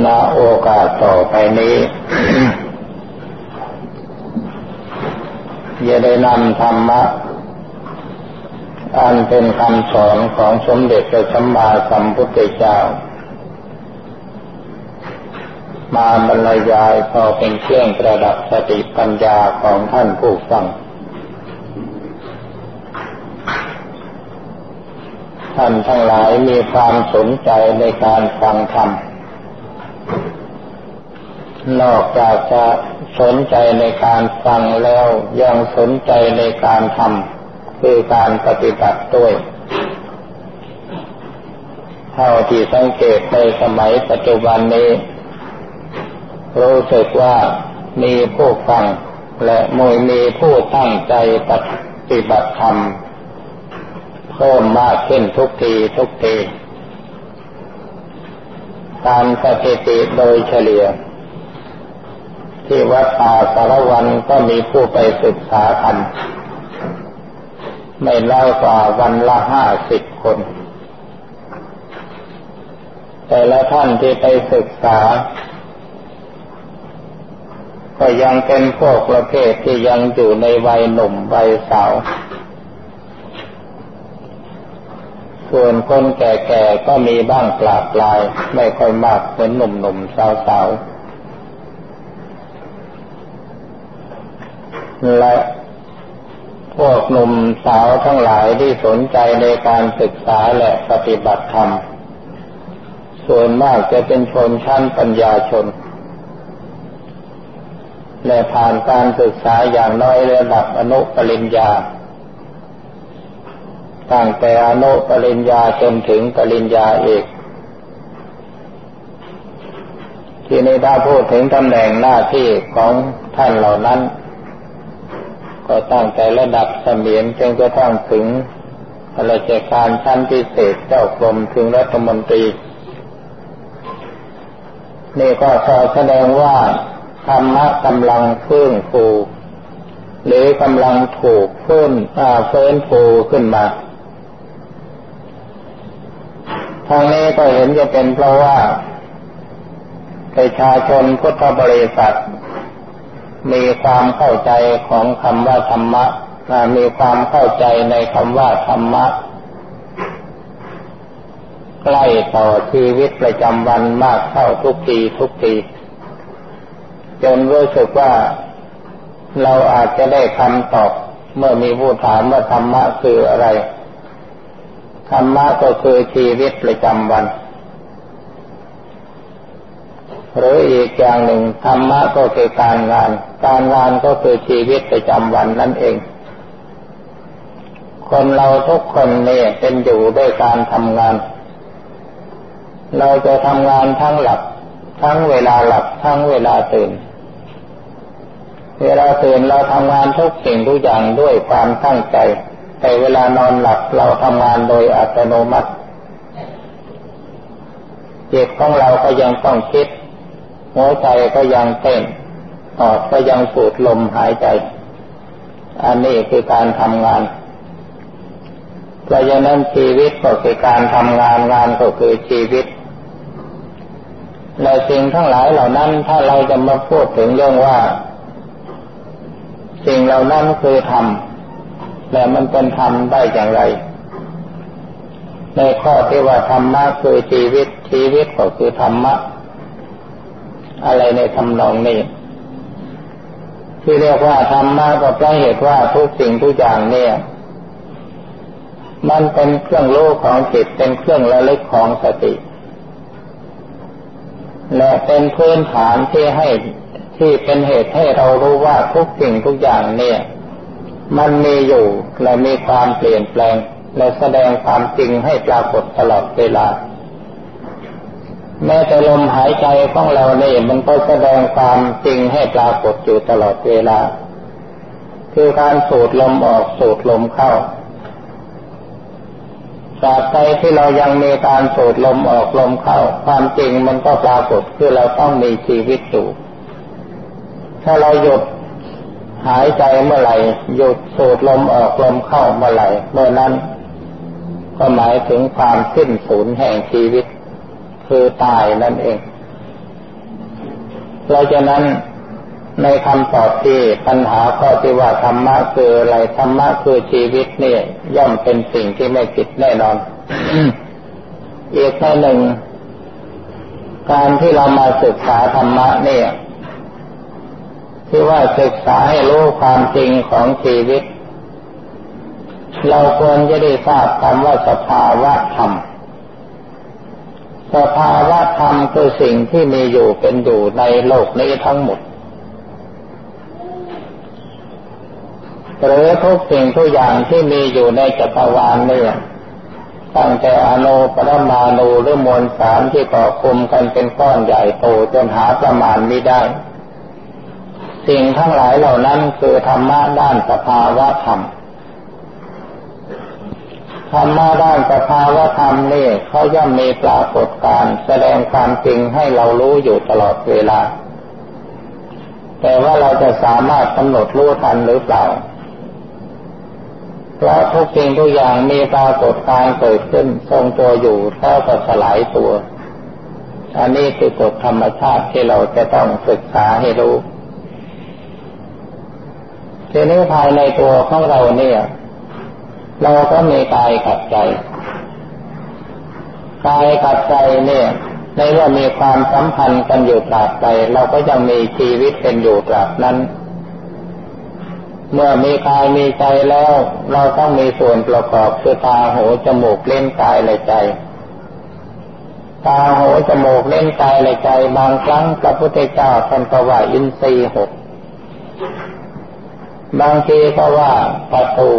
ณ โอกาสต่อไปนี้จะได้นำธรรมะ อันเป็นคำสอนของสมเด็จพระสัมมาสัมพุทธเจ้า มาบรรยายพอเป็นเครื่องประดับสติปัญญาของท่านผู้ฟัง ท่านทั้งหลายมีความสนใจในการฟังธรรม นอกจากจะสนใจในการฟังแล้วยังสนใจในการทำคือการปฏิบัติด้วย เท่าที่สังเกตในสมัยปัจจุบันนี้ รู้สึกว่ามีผู้ฟัง และมวยมีผู้ตั้งใจปฏิบัติธรรมเพิ่มมากขึ้นทุกทีทุกทีตามสถิติโดยเฉลี่ย ที่วัดป่าสารวันก็มีผู้ไปศึกษาธรรมไม่น้อยกว่าวันละห้าสิบคน แต่ละท่านที่ไปศึกษา ก็ยังเป็นพวกประเภทที่ยังอยู่ในวัยหนุ่มวัยสาว ส่วนคนแก่ๆก็มีบ้างปลาปลาย ไม่ค่อยมากเหมือนหนุ่มๆสาวๆ และพวกหนุ่มสาวทั้งหลายที่สนใจในการศึกษาและปฏิบัติธรรม ส่วนมากจะเป็นชนชั้นปัญญาชน และผ่านการศึกษาอย่างน้อยระดับอนุปริญญา ตั้งแต่อนุปริญญาจนถึงปริญญาเอกที่ในถ้าพูดถึงตำแหน่งหน้าที่ของท่านเหล่านั้น ก็ตั้งแต่ระดับเสมียนจนกระทั่งถึงราชการชั้นพิเศษเจ้ากรมถึงรัฐมนตรี นี่ก็แสดงว่าธรรมะกำลังเฟื้นฟูหรือกำลังถูกฟื้นเฟื้นฟูขึ้นมาทางนี้ก็เห็นจะเป็นเพราะว่าประชาชนพุทธบริษัท มีความเข้าใจของคำว่าธรรมะมีความเข้าใจในคำว่าธรรมะ ใกล้ต่อชีวิตประจำวันมากเข้าทุกทีทุกทีจนรู้สึกว่าเราอาจจะได้คำตอบเมื่อมีผู้ถามว่าธรรมะคืออะไร ธรรมะก็คือชีวิตประจำวัน หรืออีกอย่างหนึ่งธรรมะก็คือการงาน การงานก็คือชีวิตประจำวันนั่นเอง คนเราทุกคนเนี่ยเป็นอยู่ด้วยการทำงาน เราจะทำงานทั้งหลับ ทั้งเวลาหลับ ทั้งเวลาตื่น เวลาตื่นเราทำงานทุกสิ่งทุกอย่างด้วยความตั้งใจ แต่เวลานอนหลับเราทำงานโดยอัตโนมัติจิตของเราก็ยังต้องคิด หัวใจก็ยังเต้นปอดก็ยังสูดลมหายใจ อันนี้คือการทำงานเพราะฉะนั้นชีวิตก็คือการทำงานงานก็คือชีวิตและสิ่งทั้งหลายเหล่านั้นถ้าเราจะมาพูดถึงเรื่องว่า สิ่งเหล่านั้นคือธรรมและมันเป็นธรรมได้อย่างไร ในข้อที่ว่าธรรมะคือชีวิตชีวิตก็คือธรรมะ อะไรในทำนองนี้ ที่เรียกว่าธรรมะก็เพราะเหตุว่าทุกสิ่งทุกอย่างเนี่ย มันเป็นเครื่องรู้ของจิตเป็นเครื่องระลึกของสติ และเป็นพื้นฐานที่ให้ที่เป็นเหตุให้เรารู้ว่าทุกสิ่งทุกอย่างเนี่ย มันมีอยู่และมีความเปลี่ยนแปลง และแสดงความจริงให้ปรากฏตลอดเวลา แม้แต่ลมหายใจของเราเนี่ยมันก็แสดงความจริงให้ปรากฏอยู่ตลอดเวลา คือการสูดลมออกสูดลมเข้าตราบใดที่เรายังมีการสูดลมออกลมเข้า ความจริงมันก็ปรากฏคือเราต้องมีชีวิตอยู่ ถ้าเราหยุดหายใจเมื่อไหร่หยุดสูดลมออกลมเข้าเมื่อไหร่เมื่อนั้น ก็หมายถึงความสิ้นสูญแห่งชีวิต คือตายนั่นเองเพราะฉะนั้นในคำตอบที่ปัญหาข้อที่ว่าธรรมะคืออะไรธรรมะคือชีวิตเนี่ยย่อมเป็นสิ่งที่ไม่ผิดแน่นอน อีกข้อหนึ่ง การที่เรามาศึกษาธรรมะเนี่ยที่ว่าศึกษาให้รู้ความจริงของชีวิต เราควรจะได้ทราบคำว่าสภาวะธรรม สภาวะธรรมคือสิ่งที่มีอยู่เป็นอยู่ในโลกนี้ทั้งหมดหรือทุกสิ่งทุกอย่างที่มีอยู่ในจักรวาลนี่ตั้งแต่อนุปรมาณูหรือมวลสารที่ก่อคุมกันเป็นก้อนใหญ่โตจนหาประมาณไม่ได้ สิ่งทั้งหลายเหล่านั้นคือธรรมะด้านสภาวะธรรม ธรรมะด้านสภาวะธรรมนี่เขาย่อมมีปรากฏการแสดงความจริงให้เรารู้อยู่ตลอดเวลา แต่ว่าเราจะสามารถกำหนดรู้ทันหรือเปล่า เพราะทุกสิ่งทุกอย่างมีปรากฏการเกิดขึ้นทรงตัวอยู่แล้วก็สลายตัว อันนี้คือกฎธรรมชาติที่เราจะต้องศึกษาให้รู้ทีนี้ภายในตัวของเราเนี่ย เราก็มีกายกับใจ กายกับใจเนี่ย ในว่ามีความสัมพันธ์กันอยู่ตราบใดเราก็ยังมีชีวิตเป็นอยู่ตราบนั้น เมื่อมีกายมีใจแล้ว เราต้องมีส่วนประกอบคือตาหูจมูกเล่นกายและใจตาหูจมูกเล่นกายและใจ บางครั้งพระพุทธเจ้าท่านก็ว่าอินทรีย์หกบางทีก็ว่าประตู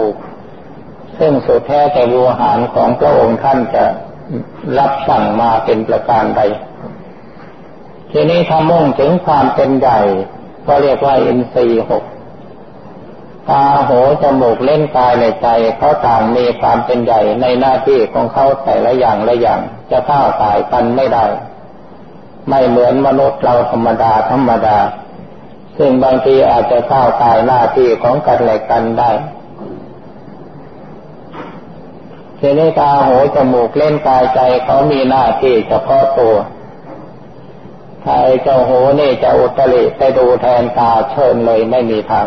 ซึ่งสุดแท้แต่วัวหารของพระองค์ท่านจะรับสั่งมาเป็นประการใด ทีนี้ถ้ามุ่งถึงความเป็นใหญ่ก็เรียกว่าอินทรีหกตาหูจมูกเล่นกายในใจเขาต่างมีความเป็นใหญ่ในหน้าที่ของเขาแต่ละอย่างละอย่าง จะเข้าตายกันไม่ได้ ไม่เหมือนมนุษย์เราธรรมดาธรรมดา ซึ่งบางทีอาจจะเข้าตายหน้าที่ของกันและกันได้ ทีนี้ตาหูจมูกเล่นกายใจเขามีหน้าที่เฉพาะตัวใครเจ้าหูนี่จะอุตริไปดูแทนตาเชิญเลยไม่มีทาง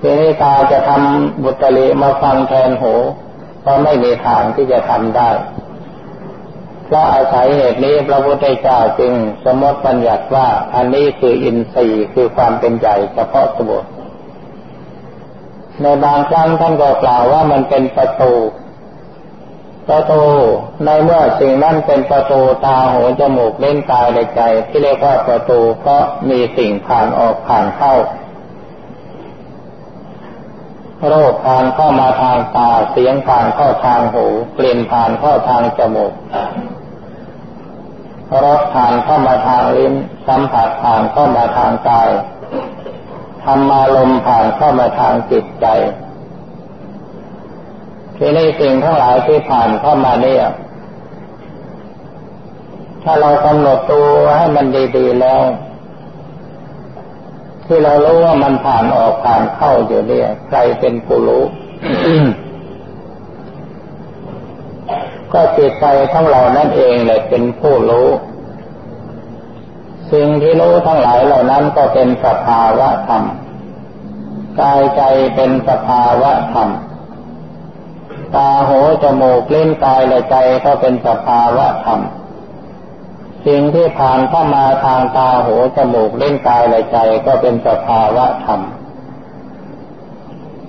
ทีนี้ตาจะทำบุตรีมาฟังแทนหูก็ไม่มีทางที่จะทำได้เพราะอาศัยเหตุนี้พระพุทธเจ้าจึงสมมติบัญญัติว่าอันนี้คืออินทรีย์คือความเป็นใหญ่เฉพาะตัว ในบางครั้งท่านก็กล่าวว่ามันเป็นประตู ประตูในเมื่อสิ่งนั้นเป็นประตูตาหูจมูกเล่นกายในใจ ที่เรียกว่าประตูเพราะมีสิ่งผ่านออกผ่านเข้า โรคผ่านเข้ามาทางตาเสียงผ่านเข้าทางหูกลิ่นผ่านเข้าทางจมูกรสผ่านเข้ามาทางลิ้นสัมผัสผ่านเข้ามาทางกาย ธรรมารมผ่านเข้ามาทางจิตใจทีนี้สิ่งทั้งหลายที่ผ่านเข้ามาเนี่ยถ้าเรากำหนดตัวให้มันดีๆแล้วที่เรารู้ว่ามันผ่านออกผ่านเข้าอยู่เนี่ย ใครเป็นผู้รู้ ก็จิตใจทั้งเรานั่นเองแหละเป็นผู้รู้ สิ่งที่รู้ทั้งหลายเหล่านั้นก็เป็นสภาวะธรรม กายใจเป็นสภาวะธรรม ตาหูจมูกเล่นกายและใจก็เป็นสภาวะธรรม สิ่งที่ผ่านเข้ามาทางตาหูจมูกเล่นกายและใจก็เป็นสภาวะธรรม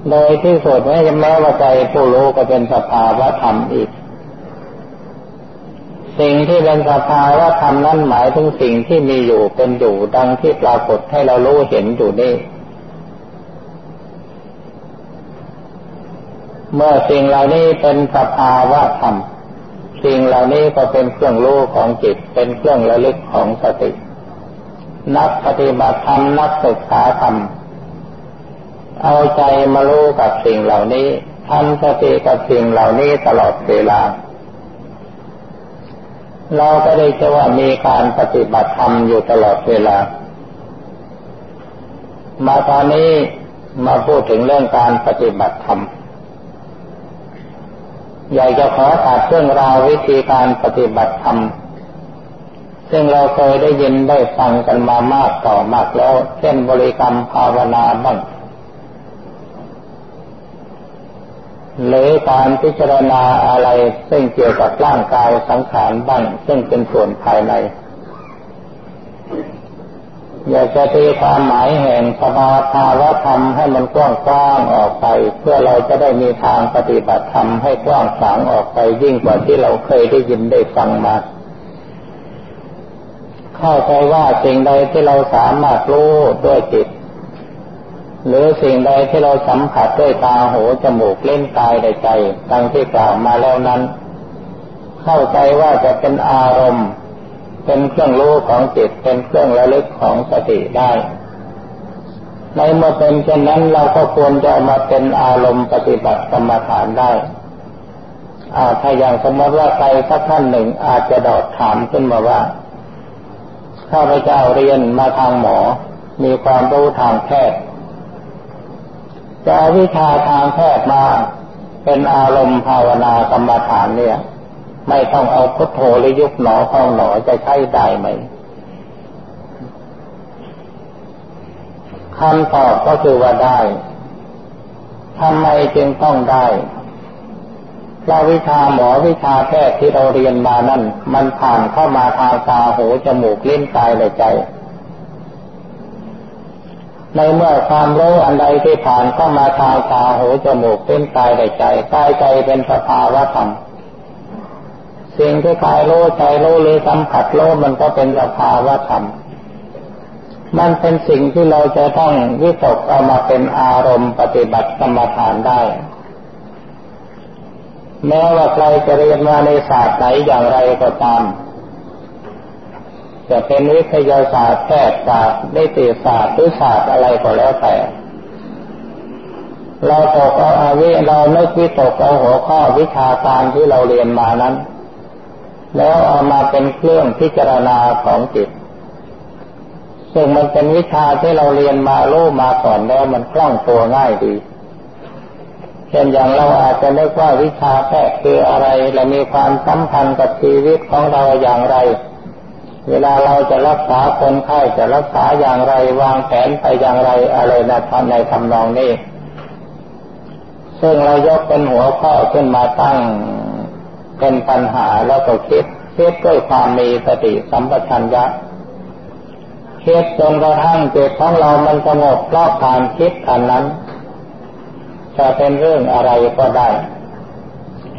โดยที่สุดแม้แม้ว่าใจผู้รู้ก็เป็นสภาวะธรรมอีก สิ่งที่เป็นสภาวะธรรมนั้นหมายถึงสิ่งที่มีอยู่เป็นอยู่ดังที่ปรากฏให้เรารู้เห็นอยู่นี่ เมื่อสิ่งเหล่านี้เป็นสภาวะธรรม สิ่งเหล่านี้ก็เป็นเครื่องรู้ของจิต เป็นเครื่องระลึกของสติ นักปฏิบัติธรรมนักศึกษาธรรม เอาใจมารู้กับสิ่งเหล่านี้ทำสติกับสิ่งเหล่านี้ตลอดเวลา เราก็ได้จะว่ามีการปฏิบัติธรรมอยู่ตลอดเวลา มาตอนนี้มาพูดถึงเรื่องการปฏิบัติธรรม อยากจะขอตัดเรื่องราววิธีการปฏิบัติธรรม ซึ่งเราเคยได้ยินได้ฟังกันมามากต่อมากแล้ว เช่นบริกรรมภาวนาบ้าง หรือการพิจารณาอะไรซึ่งเกี่ยวกับร่างกายสังขารบ้างซึ่งเป็นส่วนภายใน อยากจะตีความหมายแห่งสภาภาวะธรรมให้มันกว้างกว้างออกไป เพื่อเราจะได้มีทางปฏิบัติธรรมให้กว้างขวางออกไปยิ่งกว่าที่เราเคยได้ยินได้ฟังมาเข้าใจว่าสิ่งใดที่เราสามารถรู้ด้วยจิต หรือสิ่งใดที่เราสัมผัสด้วยตาหูจมูกเล่นกายในใจดังที่กล่าวมาแล้วนั้น เข้าใจว่าจะเป็นอารมณ์ เป็นเครื่องรู้ของจิตเป็นเครื่องระลึกของสติได้ ในเมื่อเป็นเช่นนั้นเราก็ควรจะมาเป็นอารมณ์ปฏิบัติกรรมฐานได้อาถ้าอย่างสมมติว่าใครสักท่านหนึ่งอาจจะดอดถามขึ้นมาว่าข้าพเจ้าเรียนมาทางหมอ มีความรู้ทางแพทย์ จะเอาวิชาทางแพทย์มาเป็นอารมณ์ภาวนากรรมฐานเนี่ย ไม่ต้องเอาพุทโธหรือยุบหนอเข้าหนอจะใช้ได้ไหมคำตอบก็คือว่าได้ทำไมจึงต้องได้เพราะวิชาหมอวิชาแพทย์ที่เราเรียนมานั่น มันผ่านเข้ามาทางตาหูจมูกลิ้นกายและใจ ในเมื่อความรู้อันใดที่ผ่านเข้ามาทางตาหูจมูกลิ้นกายใจกายใจเป็นสภาวะธรรมสิ่งที่กายโลใจโลหรือสัมผัสโลมันก็เป็นสภาวะธรรมมันเป็นสิ่งที่เราจะต้องวิตกเอามาเป็นอารมณ์ปฏิบัติกรรมฐานได้ แม้ว่าใครจะเรียนมาในศาสตร์ไหนอย่างไรก็ตาม จะเป็นวิทยาศาสตร์แพทยศาสตร์นิติศาสตร์หรือศาสตร์อะไรก็แล้วแต่ เราตกเอาอาวิเราไม่วิดตกเอาหัวข้อวิชาการที่เราเรียนมานั้น แล้วเอามาเป็นเครื่องพิจารณาของจิตซึ่งมันเป็นวิชาที่เราเรียนมาลู่มาก่อนแล้วมันคล่องตัวง่ายดีเช่นอย่างเราอาจจะนึกว่าวิชาแพทย์คืออะไร และมีความสัมพันธ์กับชีวิตของเราอย่างไร เวลาเราจะรักษาคนไข้จะรักษาอย่างไรวางแผนไปอย่างไรอะไรนะทำในทำนองนี้ ซึ่งเรายกเป็นหัวข้อขึ้นมาตั้งเป็นปัญหาแล้วก็คิดคิดด้วยความมีสติสัมปชัญญะคิดจนกระทั่งจิตของเรามันสงบเพราะการคิดอันนั้น จะเป็นเรื่องอะไรก็ได้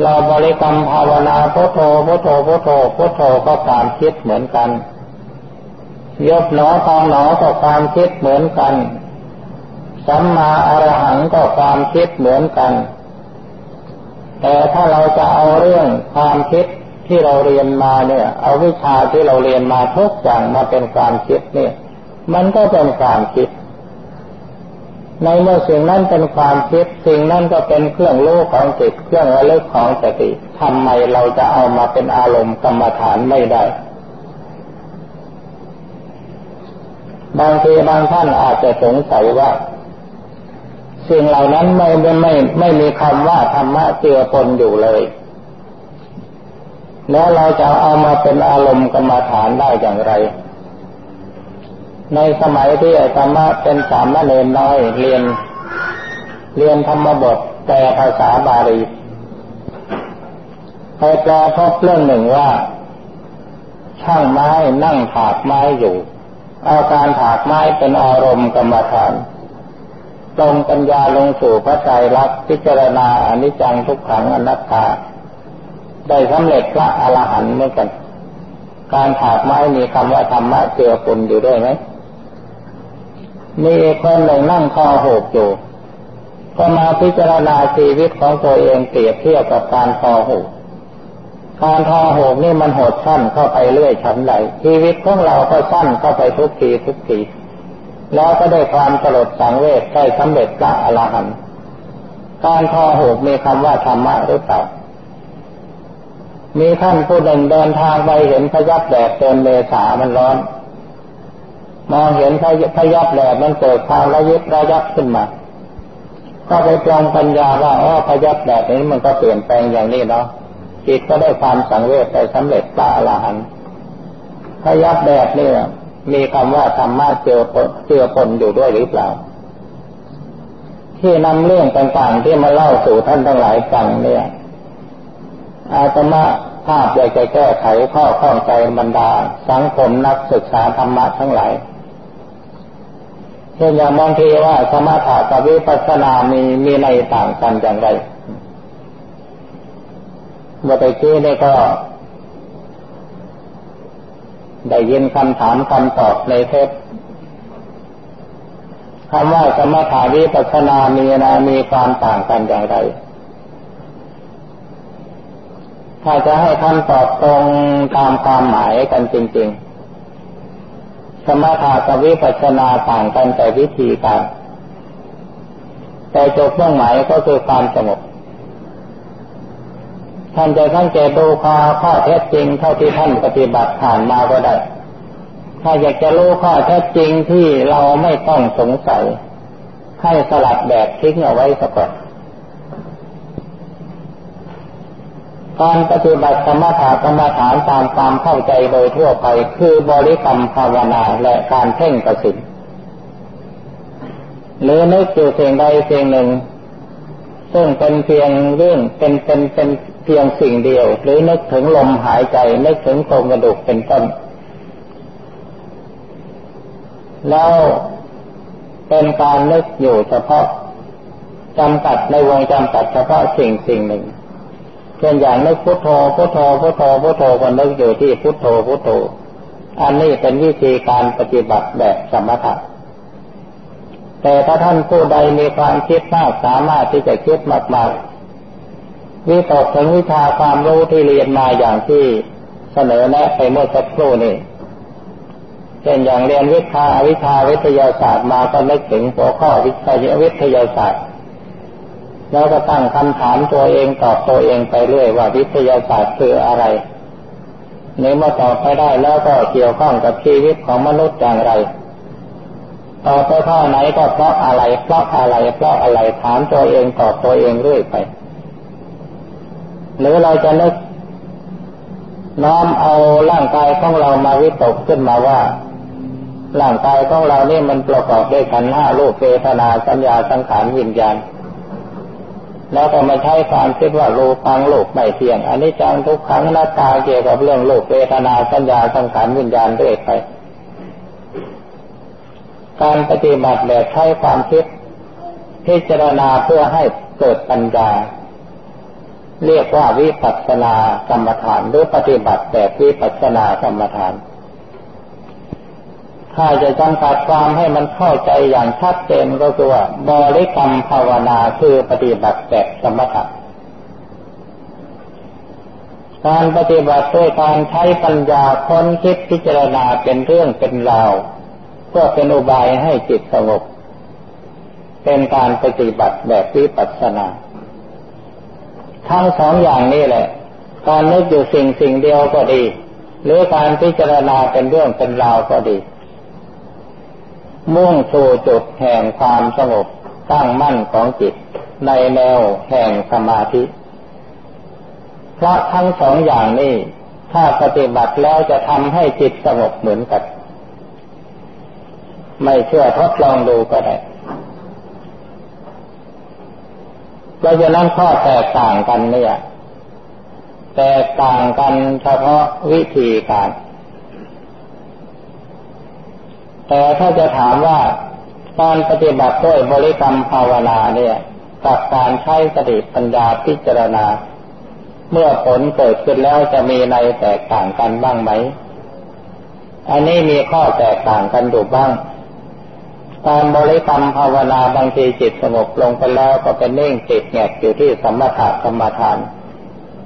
เราบริกรรมภาวนาพุทโธพุทโธพุทโธพุทโธก็ความคิดเหมือนกันยบหนอทองหนอก็ความคิดเหมือนกัน สัมมาอรหังก็ความคิดเหมือนกัน แต่ถ้าเราจะเอาเรื่องความคิดที่เราเรียนมาเนี่ย เอาวิชาที่เราเรียนมาทุกอย่างมาเป็นความคิดเนี่ย มันก็เป็นความคิด ในเมื่อสิ่งนั้นเป็นความคิดสิ่งนั้นก็เป็นเครื่องรู้ของจิตเครื่องระลึกของสติทำไมเราจะเอามาเป็นอารมณ์กรรมฐานไม่ได้ บางทีบางท่านอาจจะสงสัยว่าสิ่งเหล่านั้นไม่ไม่ไม่ไม่มีคำว่าธรรมะเจือปนอยู่เลย แล้วเราจะเอามาเป็นอารมณ์กรรมฐานได้อย่างไร ในสมัยที่ธรรมะเป็นสามเณรน้อยเรียน เรียนธรรมบทแต่ภาษาบาลีไปแปลพบเรื่องหนึ่งว่า ช่างไม้นั่งถากไม้อยู่ เอาการถากไม้เป็นอารมณ์กรรมฐานตรงปัญญาลงสู่พระใจรักพิจารณาอนิจจังทุกขังอนัตตา ได้สำเร็จพระอรหันต์เหมือนกัน การถากไม้มีคำว่าธรรมะเจือปนอยู่ด้วยไหม มีคนหนึ่งนั่งคอหกอยู่ก็มาพิจารณาชีวิตของตัวเองเปรียบเทียบกับการคอหูการทอหกนี่มันหดสั้นเข้าไปเรื่อยชั้นใดชีวิตของเราก็สั้นเข้าไปทุกทีทุกทีแล้วก็ได้ความสลดสังเวชได้สำเร็จพระอรหันต์การทอหกมีคำว่าธรรมะหรือเปล่ามีท่านผู้หนึ่งเดินทางไปเห็นพยับแดดเดินเมษามันร้อน มองเห็นพยับแดดมันเกิดความระยิบระยับขึ้นมา ก็ไปปลองปัญญาว่าอ๋อพยับแดดนี้มันก็เปลี่ยนแปลงอย่างนี้เนาะจิตก็ได้ความสังเวชไปสำเร็จพระอรหันพยับแดดนี่มีคำว่าธรรมะเจือปนเจือปนอยู่ด้วยหรือเปล่า ที่นำเรื่องต่างๆที่มาเล่าสู่ท่านทั้งหลายฟังเนี่ย อาตมาภาพอยากจะแก้ไขข้อข้องใจบรรดา สังคมนักศึกษาธรรมะทั้งหลาย เช่นอย่างบางทีว่าสมถะกับวิปัสสนามีมีในต่างกันอย่างไรเมื่อไปกี้นี่ก็ ได้ยินคำถามคำตอบในเทปคำว่าสมถะวิปัสสนามีนะมีความต่างกันอย่างไร ถ้าจะให้ท่านตอบตรงตามความหมายกันจริง ๆ สมถะกับวิปัสสนาต่างกันแต่วิธีการ แต่จุดมุ่งหมายก็คือความสงบท่านจะสังเกตดูข้อข้อเท็จจริงเท่าที่ท่านปฏิบัติผ่านมาก็ได้ ถ้าอยากจะรู้ข้อเท็จจริงที่เราไม่ต้องสงสัย ให้สลัดแบบทิ้งเอาไว้สักก่อน การปฏิบัติสมถะกรรมฐานตามความเข้าใจโดยทั่วไป คือบริกรรมภาวนาและการเพ่งประสิทธิ์หรือนึกอยู่เพียงใดเพียงหนึ่ง ซึ่งเป็นเพียงเรื่องเป็นเป็นเป็นเพียงสิ่งเดียว หรือนึกถึงลมหายใจนึกถึงโครงกระดูกเป็นต้น แล้วเป็นการนึกอยู่เฉพาะจำกัดในวงจำกัดเฉพาะสิ่งสิ่งหนึ่ง เช่นอย่างนึกพุทโธพุทโธพุทโธพุทโธก็นึกอยู่ที่พุทโธพุทโธ อันนี้เป็นวิธีการปฏิบัติแบบสมถะแต่ถ้าท่านผู้ใดมีความคิดมากสามารถที่จะคิดมากๆวิตกถึงวิชาความรู้ที่เรียนมาอย่างที่เสนอแนะไปเมื่อสักครู่นี้เช่นอย่างเรียนวิชาวิชาวิทยาศาสตร์มาก็นึกถึงหัวข้อวิทยาวิทยาศาสตร์ แล้วก็ตั้งคำถามตัวเองตอบตัวเองไปเรื่อยว่าวิทยาศาสตร์คืออะไรในเมื่อตอบไปได้แล้วก็เกี่ยวข้องกับชีวิตของมนุษย์อย่างไรตอบไปข้อไหนก็เพราะอะไร เพราะอะไร เพราะอะไรถามตัวเองตอบตัวเองเรื่อยไป หรือเราจะนึกน้อมเอาร่างกายของเรามาวิตกขึ้นมาว่าร่างกายของเรานี่มันประกอบด้วยขันห้ารูปเวทนาสัญญาสังขารวิญญาณ แล้วก็มาใช้ความคิดว่าโลปังโลกไม่เที่ยงอันนี้จังทุกครั้งหน้าตาเกี่ยวกับเรื่องโลกเวทนาสัญญาสังขารวิญญาณด้วยไป การปฏิบัติแบบใช้ความคิดพิจารณาเพื่อให้เกิดปัญญา เรียกว่าวิปัสสนากรรมฐานหรือปฏิบัติแบบวิปัสสนากรรมฐาน ถ้าจะจำกัดความให้มันเข้าใจอย่างชัดเจนก็คือว่าบริกรรมภาวนาคือปฏิบัติแบบสมถะการปฏิบัติด้วยการใช้ปัญญาค้นคิดพิจารณาเป็นเรื่องเป็นราวเพื่อเป็นอุบายให้จิตสงบ เป็นการปฏิบัติแบบวิปัสสนา ทั้งสองอย่างนี้แหละ การนึกอยู่สิ่งสิ่งเดียวก็ดี หรือการพิจารณาเป็นเรื่องเป็นราวก็ดี มุ่งสู่จุดแห่งความสงบตั้งมั่นของจิตในแนวแห่งสมาธิ เพราะทั้งสองอย่างนี้ ถ้าปฏิบัติแล้วจะทำให้จิตสงบเหมือนกัน ไม่เชื่อทดลองดูก็ได้เราจะนั่งข้อแตกต่างกันเนี่ย แตกต่างกันเฉพาะวิธีการ แต่ถ้าจะถามว่าการปฏิบัติด้วยบริกรรมภาวนาเนี่ยกับการใช้สติปัญญาพิจารณา เมื่อผลเกิดขึ้นแล้วจะมีในแตกต่างกันบ้างไหม อันนี้มีข้อแตกต่างกันอยู่บ้างการบริกรรมภาวนาบางทีจิตสงบลงไปแล้วก็เป็นเน่งติดแงกอยู่ที่สมถะกรรมฐาน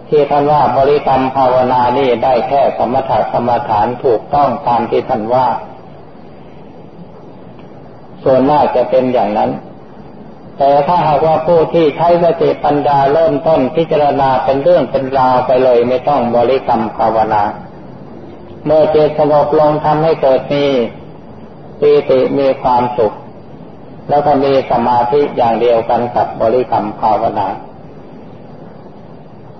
ที่ท่านว่าบริกรรมภาวนานี่ได้แค่สมถะสมถานถูกต้องตามที่ท่านว่า ส่วนมากจะเป็นอย่างนั้น แต่ถ้าหากว่าผู้ที่ใช้สติปัญญาเริ่มต้นพิจารณาเป็นเรื่องเป็นราวไปเลยไม่ต้องบริกรรมภาวนา เมื่อเจตสงบลงทำให้เกิดมีปีติมีความสุข แล้วก็มีสมาธิอย่างเดียวกันกับบริกรรมภาวนา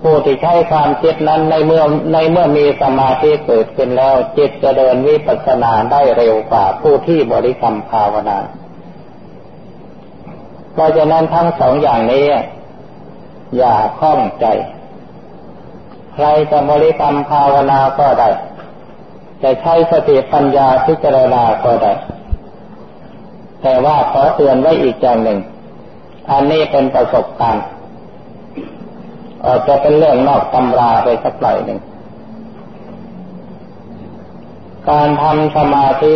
ผู้ที่ใช้ความคิดนั้นในเมื่อในเมื่อมีสมาธิเกิดขึ้นแล้ว จิตจะเดินวิปัสสนาได้เร็วกว่าผู้ที่บริกรรมภาวนา เพราะฉะนั้นทั้งสองอย่างนี้ อย่าคล้องใจ ใครจะบริกรรมภาวนาก็ได้จะใช้สติปัญญาพิจารณาก็ได้ แต่ว่าขอเตือนไว้อีกอย่างหนึ่ง อันนี้เป็นประสบการณ์ อาจจะเป็นเรื่องนอกตำราไปสักหน่อยหนึ่ง การทำสมาธิ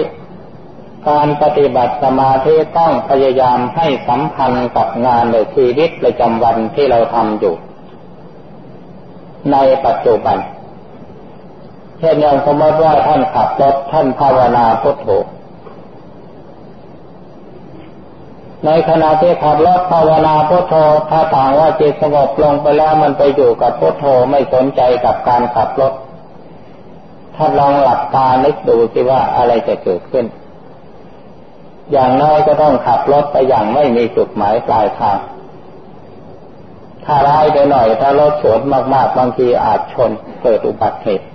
การปฏิบัติสมาธิต้องพยายามให้สัมพันธ์กับงานในชีวิตประจำวันที่เราทำอยู่ ในปัจจุบัน เช่นอย่างสมมติว่าท่านขับรถท่านภาวนาพุทโธ ในขณะที่ขับรถภาวนาพุทโธถ้าต่างว่าจิตสงบลงไปแล้วมันไปอยู่กับพุทโธไม่สนใจกับการขับรถถ้าลองหลับตานึกดูสิว่าอะไรจะเกิดขึ้น อย่างน้อยก็ต้องขับรถไปอย่างไม่มีจุดหมายปลายทาง ถ้าร้ายไปหน่อยถ้ารถสวนมาก ๆ บางทีอาจชนเกิดอุบัติเหตุ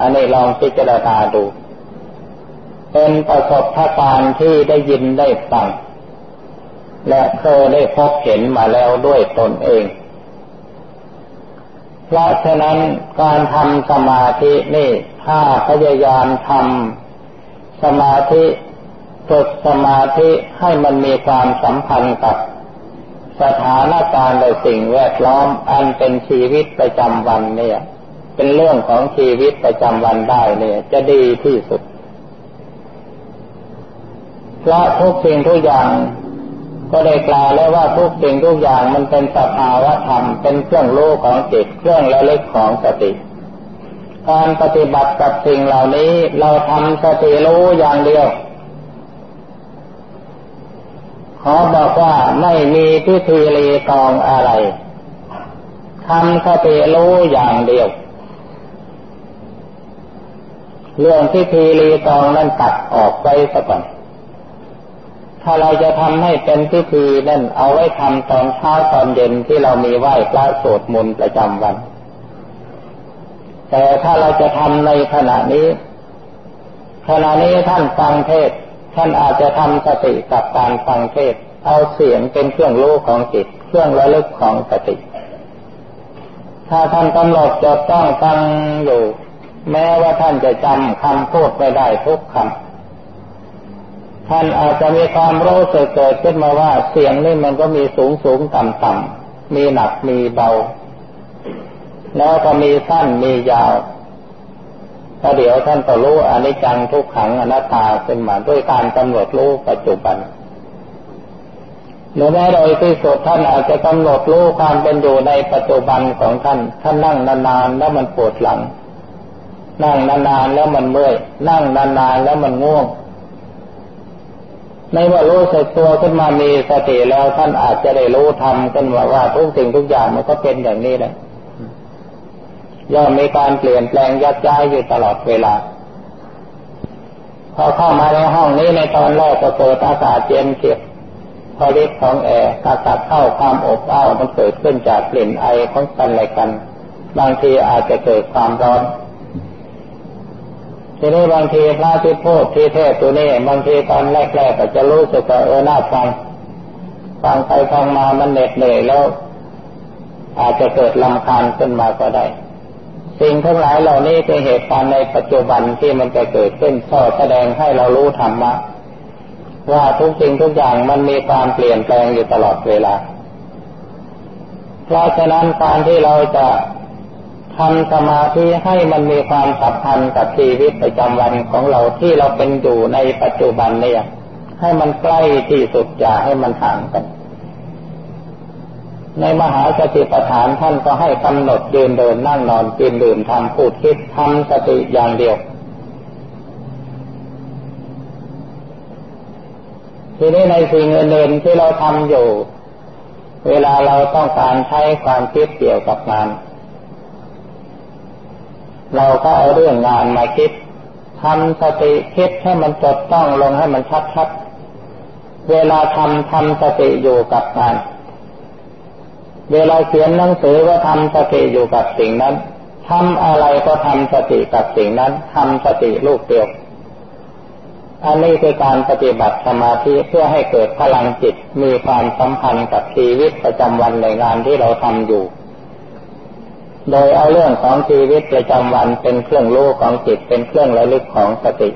อันนี้ลองพิจารณาดู เป็นประสบการณ์ที่ได้ยินได้ฟังและเคยได้พบเห็นมาแล้วด้วยตนเอง เพราะฉะนั้นการทำสมาธินี่ถ้าพยายามทำสมาธิฝึกสมาธิให้มันมีความสัมพันธ์กับสถานการณ์และสิ่งแวดล้อมอันเป็นชีวิตประจำวันเนี่ย เป็นเรื่องของชีวิตประจำวันได้เนี่ย จะดีที่สุด เพระทุกสิ่งทุกอย่าง ก็ได้กล่าวแล้วว่าทุกสิ่งทุกอย่างมันเป็นสภาวะธรรมเป็นเครื่องรู้ของจิตเครื่องระลึกของสติ การปฏิบัติกับสิ่งเหล่านี้เราทำสติรู้อย่างเดียวขอบอกว่าไม่มีพิธีรีตองอะไรทำสติรู้อย่างเดียว เรื่องพิธีรีตองนั้นตัดออกไปสักก่อน ถ้าเราจะทำให้เป็นพิธีนั่นเอาไว้ทำตอนเช้าตอนเย็นที่เรามีไหว้พระสวดมนต์ประจำวัน แต่ถ้าเราจะทำในขณะนี้ ขณะนี้ท่านฟังเทศ ท่านอาจจะทำสติกับการฟังเทศ เอาเสียงเป็นเครื่องรู้ของจิต เครื่องระลึกของสติ ถ้าท่านกำหนดจดต้องฟังอยู่ แม้ว่าท่านจะจำคำพูดไม่ได้ทุกคำ ท่านอาจจะมีความรู้สึกเกิดขึ้นมาว่าเสียงนี่มันก็มีสูงสูงต่ำต่ำมีหนักมีเบา แล้วก็มีสั้นมียาวถ้าเดี๋ยวท่านก็รู้อนิจจังทุกขังอนัตตาขึ้นมาด้วยการกำหนดรู้ปัจจุบันหรือแม้โดยที่สุดท่านอาจจะกำหนดรู้ความเป็นอยู่ในปัจจุบันของท่าน ท่านนั่งนานๆแล้วมันปวดหลัง นั่งนานๆแล้วมันเมื่อย นั่งนานๆแล้วมันง่วง ในเมื่อรู้สึกตัวขึ้นมามีสติแล้วท่านอาจจะได้รู้ทำกันว่าว่าทุกสิ่งทุกอย่างมันก็เป็นอย่างนี้แหละย่อมมีการเปลี่ยนแปลงยัดย้ายอยู่ตลอดเวลา พอเข้ามาในห้องนี้ในตอนแรกก็เกิดอากาศเย็นเฉียบพอฤทธิ์ของแอร์อากาศเข้าความอบอ้าวมันเกิดขึ้นจากกลิ่นไอของกันและกัน บางทีอาจจะเกิดความร้อน ทีนี้บางทีพระที่พูดที่เทศตัวนี้บางทีตอนแรกๆก็จะรู้สึกว่าเออน่าฟังฟังไปฟังมามันเหน็ดเหนื่อยแล้ว อาจจะเกิดลำคาญขึ้นมาก็ได้ สิ่งทั้งหลายเหล่านี้เป็นเหตุการณ์ในปัจจุบันที่มันจะเกิดขึ้นสอแสดงให้เรารู้ธรรมะว่าทุกสิ่งทุกอย่างมันมีความเปลี่ยนแปลงอยู่ตลอดเวลา เพราะฉะนั้นการที่เราจะ ทำสมาธิให้มันมีความสัมพันธ์กับชีวิตประจำวันของเราที่เราเป็นอยู่ในปัจจุบันเนี่ย ให้มันใกล้ที่สุดอย่าให้มันห่างกัน ในมหาสติปัฏฐานท่านก็ให้กำหนดยืนเดินนั่งนอนกินดื่มทำพูดคิดทำสติอย่างเดียวทีนี้ในสิ่งอื่นๆที่เราทำอยู่ เวลาเราต้องการใช้ความคิดเกี่ยวกับงาน เราก็เอาเรื่องงานมาคิดทำสติคิดให้มันจดต้องลงให้มันชัดๆเวลาทำทำสติอยู่กับงานเวลาเขียนหนังสือก็ทำสติอยู่กับสิ่งนั้นทำอะไรก็ทำสติกับสิ่งนั้นทำสติลูกเดียวอันนี้คือการปฏิบัติสมาธิเพื่อให้เกิดพลังจิตมีความสัมพันธ์กับชีวิตประจำวันในงานที่เราทำอยู่ โดยเอาเรื่องของชีวิตประจำวันเป็นเครื่องรู้ของจิตเป็นเครื่องระลึกของสติ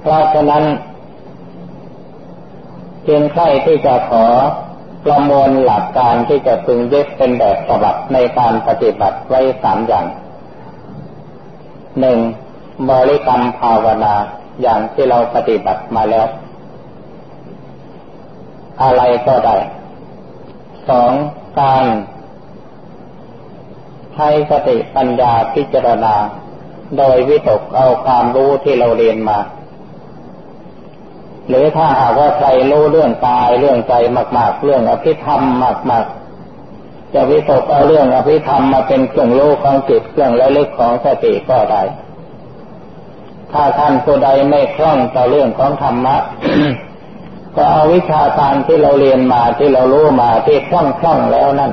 เพราะฉะนั้นเพียงใครที่จะขอประมวลหลักการที่จะพึงยึดเป็นแบบฉบับในการปฏิบัติไว้สามอย่างหนึ่งบริกรรมภาวนาอย่างที่เราปฏิบัติมาแล้ว อะไรก็ได้สองการ ใช้สติปัญญาพิจารณา โดยวิตกเอาความรู้ที่เราเรียนมา หรือถ้าหากว่าใครรู้เรื่องกายเรื่องใจมาก ๆ เรื่องอภิธรรมมาก ๆ จะวิตกเอาเรื่องอภิธรรมมาเป็นเครื่องรู้ของจิตเครื่องระลึกของสติก็ได้ถ้าท่านผู้ใดไม่คล่องต่อเรื่องของธรรมะก็เอาวิชาการที่เราเรียนมาที่เรารู้มาที่คล่องคล่องแล้วนั่น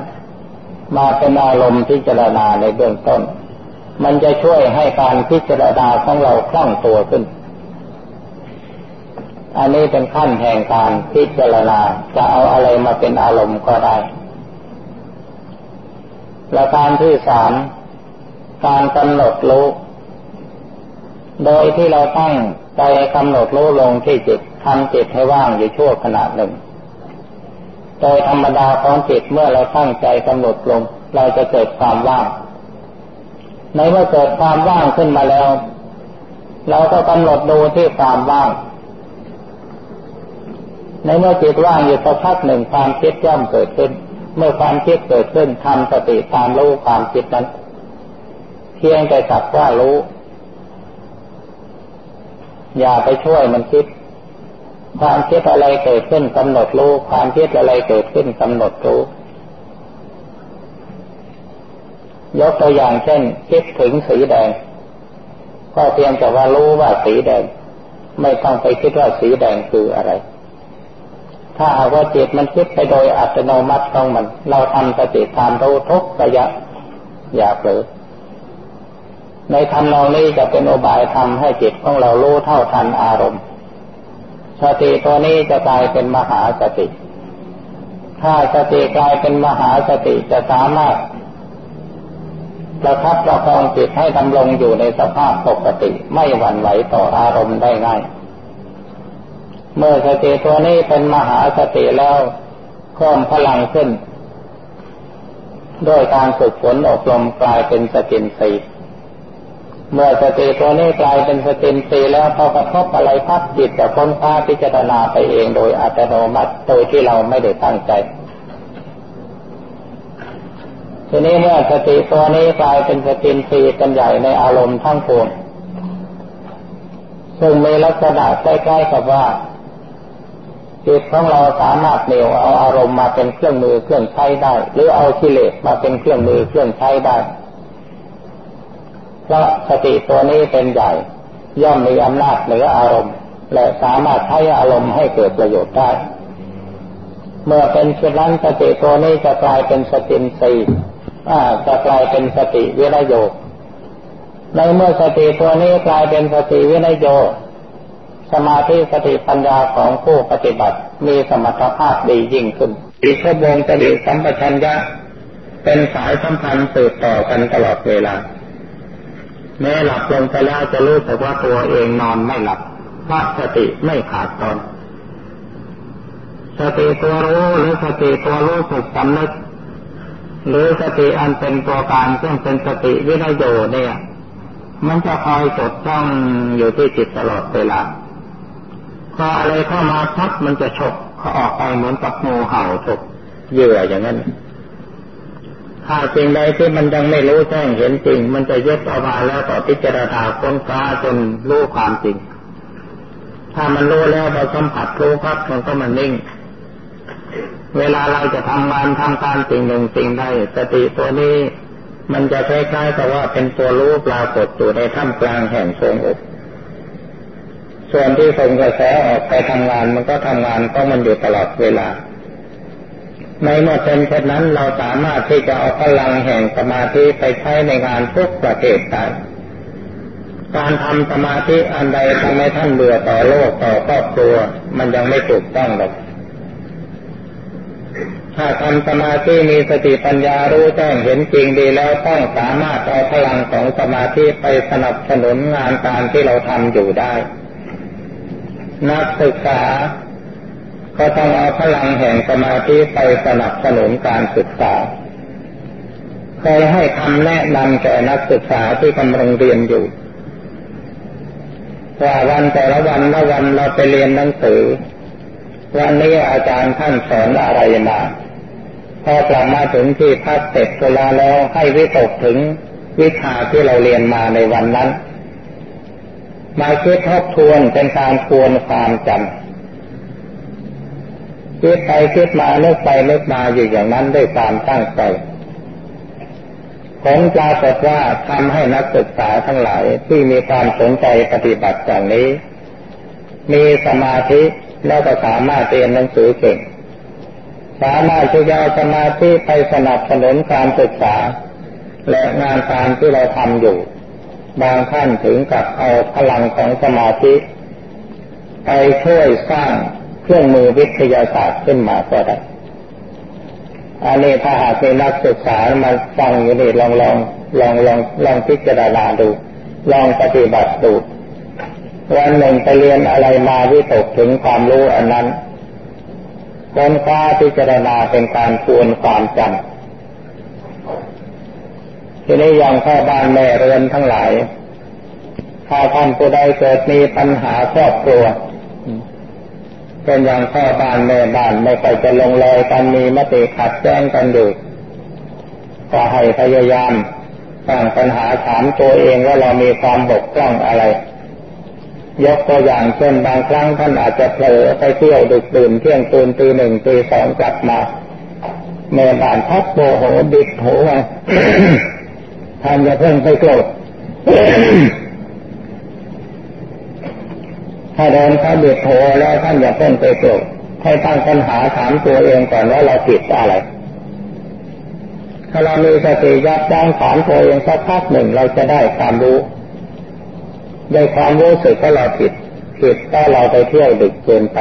มาเป็นอารมณ์พิจารณาในเบื้องต้น มันจะช่วยให้การพิจารณาของเราคล่องตัวขึ้น อันนี้เป็นขั้นแห่งการพิจารณาจะเอาอะไรมาเป็นอารมณ์ก็ได้ประการที่สามการกำหนดรู้ โดยที่เราตั้งใจกำหนดรู้ลงที่จิตทำจิตให้ว่างอยู่ชั่วขณะหนึ่ง โดยธรรมดาของจิตเมื่อเราตั้งใจกำหนดลง เราจะเกิดความว่าง ในเมื่อเกิดความว่างขึ้นมาแล้ว เราก็กำหนดดูที่ความว่าง ในเมื่อจิตว่างอยู่สักพักหนึ่งความคิดย่อมเกิดขึ้น เมื่อความคิดเกิดขึ้นทำสติตามรู้ความคิดนั้น เพียงแต่สักว่ารู้ อย่าไปช่วยมันคิด ความคิดอะไรเกิดขึ้นกำหนดรู้ ความคิดอะไรเกิดขึ้นกำหนดรู้ ยกตัวอย่างเช่น คิดถึงสีแดง ก็เพียงแต่ว่ารู้ว่าสีแดง ไม่ต้องไปคิดว่าสีแดงคืออะไร ถ้าหากว่าจิตมันคิดไปโดยอัตโนมัติของมัน เราทำสติตามรู้ทุกระยะ อย่าเผลอในทำนองนี้จะเป็นอบายทำให้จิตของเรารู้เท่าทันอารมณ์ สติตัวนี้จะกลายเป็นมหาสติ ถ้าสติกลายเป็นมหาสติจะสามารถประทับประคองจิตให้ดำรงอยู่ในสภาพปกติไม่หวั่นไหวต่ออารมณ์ได้ง่าย เมื่อสติตัวนี้เป็นมหาสติแล้วเพิ่มพลังขึ้น ด้วยการฝึกฝนอบรมกลายเป็นสตินสี เมื่อสติตัวนี้กลายเป็นสติสีแล้วพอกระทบอะไรพักจิตจะค้นคว้าพิจารณาไปเองโดยอัตโนมัติโดยที่เราไม่ได้ตั้งใจ ทีนี้เมื่อสติตัวนี้กลายเป็นสติสีกันใหญ่ในอารมณ์ทั้งปวงซึ่งมีลักษณะใกล้ๆกับว่าจิตของเราสามารถเหนียวเอาอารมณ์มาเป็นเครื่องมือเครื่องใช้ได้ หรือเอากิเลสมาเป็นเครื่องมือเครื่องใช้ได้ ราะสติตัวนี้เป็นใหญ่ ย่อมมีอำนาจเหนืออารมณ์ และสามารถใช้อารมณ์ให้เกิดประโยชน์ได้ เมื่อเป็นเช่นนั้นสติตัวนี้จะกลายเป็นสตินสีจะกลายเป็นสติวิรโยในเมื่อสติตัวนี้กลายเป็นสติวิรโยสมาธิสติปัญญาของผู้ปฏิบัติมีสมรรถภาพดียิ่งขึ้นอีกขบวงสติสัมปชัญญะเป็นสายสัมพันธ์สืบต่อกันตลอดเวลา แม้หลับลงไปแล้วจะรู้แต่ว่าตัวเองนอนไม่หลับเพราะสติไม่ขาดตอนสติตัวรู้หรือสติตัวรู้สึกสำนึกหรือสติอันเป็นตัวการซึ่งเป็นสติวิริโยเนี่ย มันจะคอยจดจ้องอยู่ที่จิตตลอดเวลาพออะไรเข้ามาพักมันจะฉกเขาออกไปเหมือนกับงูเห่าฉกเหยื่ออย่างนั้น ถ้าจริงใดที่มันยังไม่รู้แจ้งเห็นจริง มันจะยึดเอามาแล้วต่อพิจารณาค้นคว้าจนรู้ความจริง ถ้ามันรู้แล้วเราสัมผัสรู้พับมันก็มันนิ่ง เวลาเราจะทำงานทำการสิ่งหนึ่งสิ่งใดสติตัวนี้ มันจะคล้ายๆกับว่าเป็นตัวรู้ปรากฏอยู่ในท่ามกลางแห่งทรงอกส่วนที่ส่งกระแสออกไปทำงานมันก็ทำงานก็มันอยู่ตลอดเวลา ในเมื่อเป็นเช่นนั้นเราสามารถที่จะเอาพลังแห่งสมาธิไปใช้ในงานทุกประเภทได้การทำสมาธิอันใดทำให้ท่านเบื่อต่อโลกต่อครอบครัว มันยังไม่ถูกต้องหรอกถ้าทำสมาธิมีสติปัญญารู้แจ้งเห็นจริงดีแล้วต้องสามารถเอาพลังของสมาธิไปสนับสนุนงานการที่เราทำอยู่ได้ นักศึกษา ก็ต้องเอาพลังแห่งสมาธิไปสนับสนุนการศึกษาเคยให้คำแนะนำแก่นักศึกษาที่กำลังเรียนอยู่ว่าวันแต่ละวันละวันเราไปเรียนหนังสือ วันนี้อาจารย์ท่านสอนอะไรมาพอกลับมาถึงที่พักเสร็จเวลาแล้วให้วิตกถึงวิชาที่เราเรียนมาในวันนั้น มาคิดทบทวนเป็นการทวนความจำ คิดไปคิดมาเลิกไปเลิกมาอยู่อย่างนั้นด้วยความตั้งใจผลปรากฏว่าทำให้นักศึกษาทั้งหลายที่มีความสนใจปฏิบัติอย่างนี้ มีสมาธิแล้วก็สามารถเรียนหนังสือเก่ง สามารถที่จะสมาธิไปสนับสนุนการศึกษา และงานการที่เราทำอยู่ บางท่านถึงกับเอาพลังของสมาธิ ไปช่วยสร้าง เครื่องมือวิทยาศาสตร์ขึ้นมาก็ได้อันนี้ถ้าหากมีนักศึกษามาฟังอยู่นี่ลองลองลองลองลองพิจารณาดู ลองปฏิบัติดูวันหนึ่งไปเรียนอะไรมาวิตกถึงความรู้อันนั้นคนฟ้าพิจารณาเป็นการทวนความจำทีนี้ยังพ่อบ้านแม่เรือนทั้งหลายถ้าท่านผู้ใดเกิดมีปัญหาครอบครัว เป็นอย่างพ่อบ้านแม่บ้านไม่ค่อยจะลงรอยกันมีมติขัดแย้งกันอยู่ก็ให้พยายามตั้งปัญหาถามตัวเองว่าเรามีความบกพร่องอะไร ยกตัวอย่างเช่นบางครั้งท่านอาจจะเผลอไปเที่ยวดึกดื่นเที่ยงคืนตีหนึ่งตีสองกลับมาแม่บ้านทับโมโหบิดโหมท่านอย่าเพิ่งไปโกรธ ถ้าโดนเขาบิดโหแล้วท่านอย่าเพิ่งไปโกรธให้ตั้งปัญหาถามตัวเองก่อนว่าเราผิดอะไร ถ้าเรามีสติยับยั้งถามตัวเองสักพักหนึ่งเราจะได้ความรู้ในความรู้สึกว่าเราผิดผิดก็เราไปเที่ยวดึกเกินไป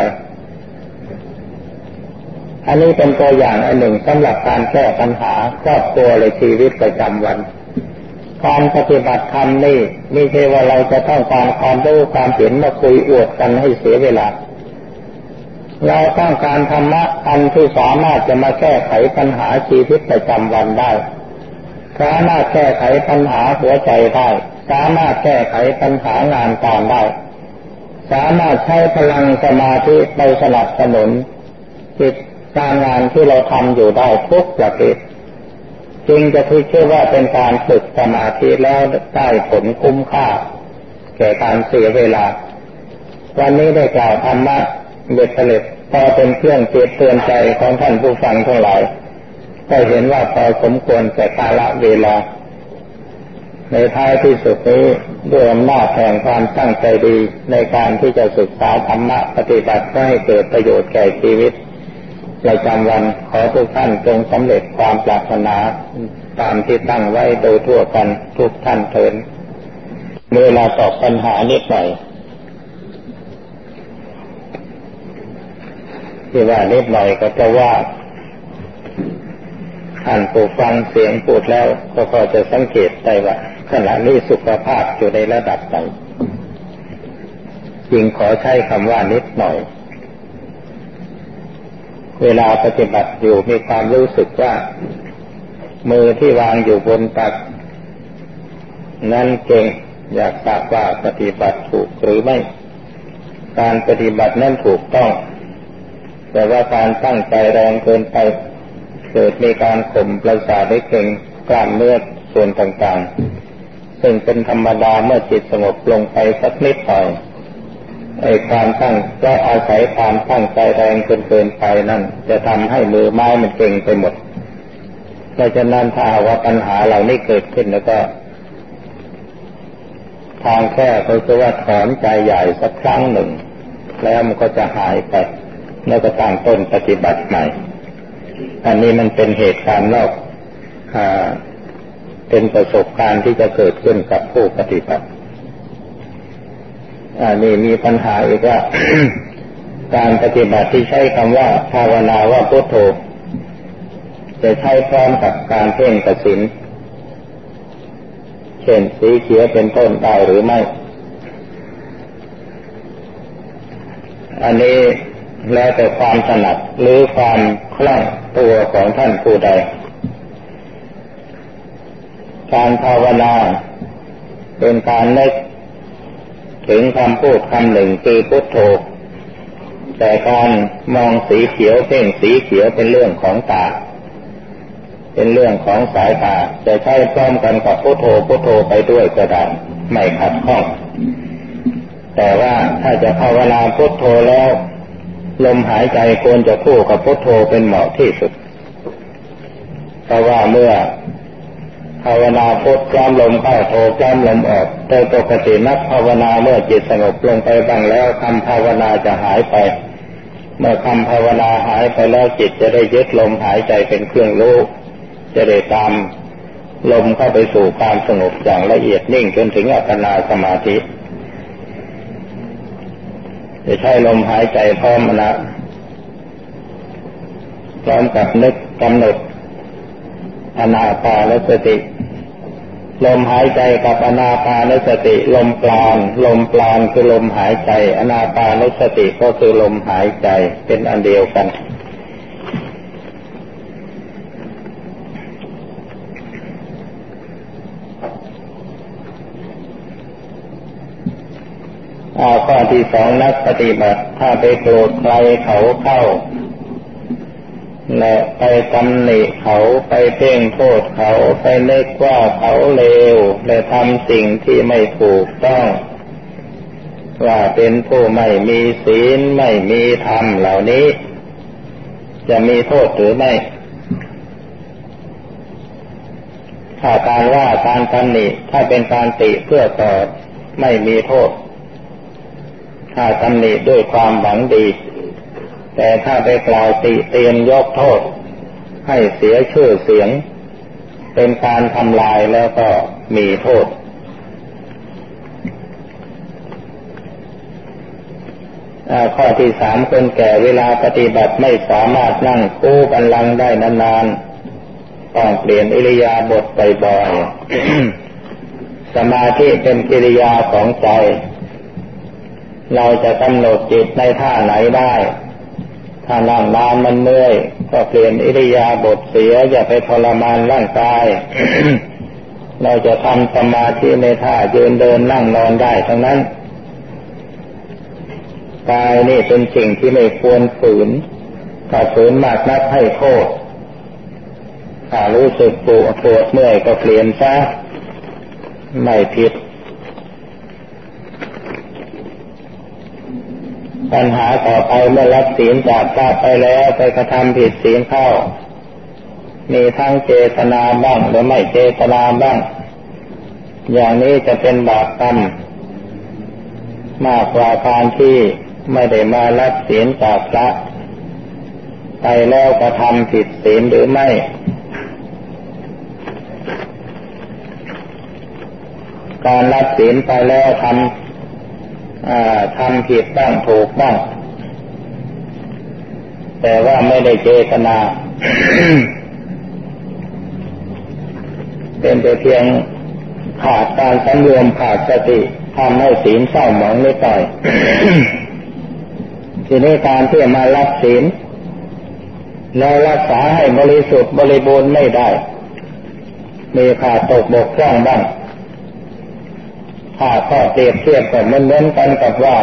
อันนี้เป็นตัวอย่างอันหนึ่งสำหรับการแก้ปัญหาครอบครัวเลยชีวิตประจำวัน การปฏิบัติธรรมนี่ไม่ใช่ว่าเราจะต้องการความรู้ความเห็นมาคุยอวดกันให้เสียเวลา เราต้องการธรรมะอันที่สามารถจะมาแก้ไขปัญหาชีวิตประจำวันได้สามารถแก้ไขปัญหาหัวใจได้ สามารถแก้ไขปัญหางานการได้ สามารถใช้พลังสมาธิไปสนับสนุนจิตการงานที่เราทำอยู่ได้ทุกประเภท จึงจะคือชื่อว่าเป็นการฝึกสมาธิแล้วได้ผลคุ้มค่า แก่การเสียเวลา วันนี้ได้กล่าวธรรมะเบ็ดเสร็จพอเป็นเครื่องเตือนใจของท่านผู้ฟังทั้งหลายก็เห็นว่าพอสมควรแก่กาละเวลา ในท้ายที่สุดนี้ด้วยอำนาจแห่งความตั้งใจดีในการที่จะศึกษาธรรมะปฏิบัติให้เกิดประโยชน์แก่ชีวิต ประจำวันขอทุกท่านจงสำเร็จความปรารถนาตามที่ตั้งไว้โดยทั่วกันทุกท่านเถินเวลาตอบปัญหานิดหน่อยที่ว่านิดหน่อยก็จะว่าท่านผู้ฟังเสียงพูดแล้วก็พอจะสังเกตได้ว่าขณะนี้สุขภาพอยู่ในระดับไหนจึงขอใช้คำว่านิดหน่อย เวลาปฏิบัติอยู่มีความรู้สึกว่า มือที่วางอยู่บนตัก นั้นเก่ง อยากทราบว่าปฏิบัติถูกหรือไม่ การปฏิบัตินั้นถูกต้อง แต่ว่าการตั้งใจแรงเกินไป เกิดมีการข่มประสาทได้เก่งกล้ามเนื้อส่วนต่างๆ ซึ่งเป็นธรรมดาเมื่อจิตสงบลงไปสักนิดหน่อย ไอ้ความตั้งก็อาศัยความตั้งใจแรงเกินเกินไปนั่น จะทำให้มือไม้มันเก่งไปหมดเพราะฉะนั้นถ้าว่าปัญหาเหล่านี้เกิดขึ้นแล้วก็ ทางแค่ก็คือว่าถอนใจใหญ่สักครั้งหนึ่ง แล้วมันก็จะหายไปแล้วก็ตั้งต้นปฏิบัติใหม่ อันนี้มันเป็นเหตุการณ์นอกเป็นประสบการณ์ที่จะเกิดขึ้นกับผู้ปฏิบัติ อันนี้มีปัญหาอีกว่า การปฏิบัติที่ใช้คำว่า ภาวนาว่าพุทโธจะใช้พร้อมกับการเพ่งกสินเช่นสีเขียวเป็นต้นได้หรือไม่ อันนี้แล้วแต่ความถนัดหรือความคล่องตัวของท่านผู้ใด การภาวนาเป็นการนึก ถึงคำพูดคำหนึ่งคือพุทโธ แต่การมองสีเขียวเพ่งสีเขียวเป็นเรื่องของตา เป็นเรื่องของสายตาจะใช้พร้อมกันกับพุทโธพุทโธไปด้วยก็ได้ไม่ขัดข้อง แต่ว่าถ้าจะภาวนาพุทโธแล้ว ลมหายใจควรจะคู่กับพุทโธเป็นเหมาะที่สุด เพราะว่าเมื่อ ภาวนาพุทกล้ามลมเข้าโทกล้ามลมออกโดยปกตินักภาวนาเมื่อจิตสงบลงไปบ้างแล้วคำภาวนาจะหายไป เมื่อคำภาวนาหายไปแล้วจิตจะได้ยึดลมหายใจเป็นเครื่องรู้จะได้ตามลมเข้าไปสู่ความสงบอย่างละเอียดนิ่งจนถึงอัปปนาสมาธิ จะใช้ลมหายใจพร้อมนะพร้อมกับนึกกำหนดอนาปานสติ ลมหายใจกับอนาปานสติ ลมปราณลมปราณคือลมหายใจ อนาปานสติก็คือลมหายใจเป็นอันเดียวกัน ข้อที่สองนักปฏิบัติ ถ้าไปโกรธใครเขาเข้า และไปตำหนิเขาไปเพ่งโทษเขาไปเนึกว่าเขาเลวและทำสิ่งที่ไม่ถูกต้อง ว่าเป็นผู้ไม่มีศีลไม่มีธรรมเหล่านี้ จะมีโทษหรือไม่ถ้าการว่าการตำหนิถ้าเป็นการติเพื่อตอบไม่มีโทษ ถ้าตำหนิด้วยความหวังดี แต่ถ้าไปกล่าวติเตียนยกโทษ ให้เสียชื่อเสียง เป็นการทำลายแล้วก็มีโทษ ข้อที่สามคนแก่เวลาปฏิบัติไม่สามารถนั่งคู่บันลังได้นานๆ ต้องเปลี่ยนอิริยาบถบ่อยๆ สมาธิเป็นกิริยาของใจ เราจะกำหนดจิตในท่าไหนได้ ถ้านั่งนานมันเมื่อยก็เปลี่ยนอิริยาบถเสีย อย่าไปทรมานร่างกาย เราจะทำสมาธิในท่ายืนเดินนั่งนอนได้ทั้งนั้นกายนี่เป็นสิ่งที่ไม่ควรฝืนถ้าฝืนมากนักให้โทษถ้ารู้สึกปวดปวดเมื่อยก็เปลี่ยนซะไม่ผิด ปัญหาต่อไปเมื่อรับศีลจากพระไปแล้วไปกระทำผิดศีลเข้า มีทั้งเจตนาบ้างหรือไม่เจตนาบ้าง อย่างนี้จะเป็นบาปกรรมมากกว่าการที่ไม่ได้มารับศีลจากพระไปแล้วกระทำผิดศีลหรือไม่การรับศีลไปแล้วทำ ทำผิดบ้างถูกบ้าง แต่ว่าไม่ได้เจตนา เป็นแต่เพียงขาดการสังรวมขาดสติทำให้ศีลเศร้าหมองไม่ต่อยทีนี้การที่มารับศีลแล้วรักษาให้บริสุทธิ์บริบูรณ์ไม่ได้ มีขาดตกบกพร่องบ้าง ถ้าข้อเปรียบเทียบก็เหมือนกันกับว่า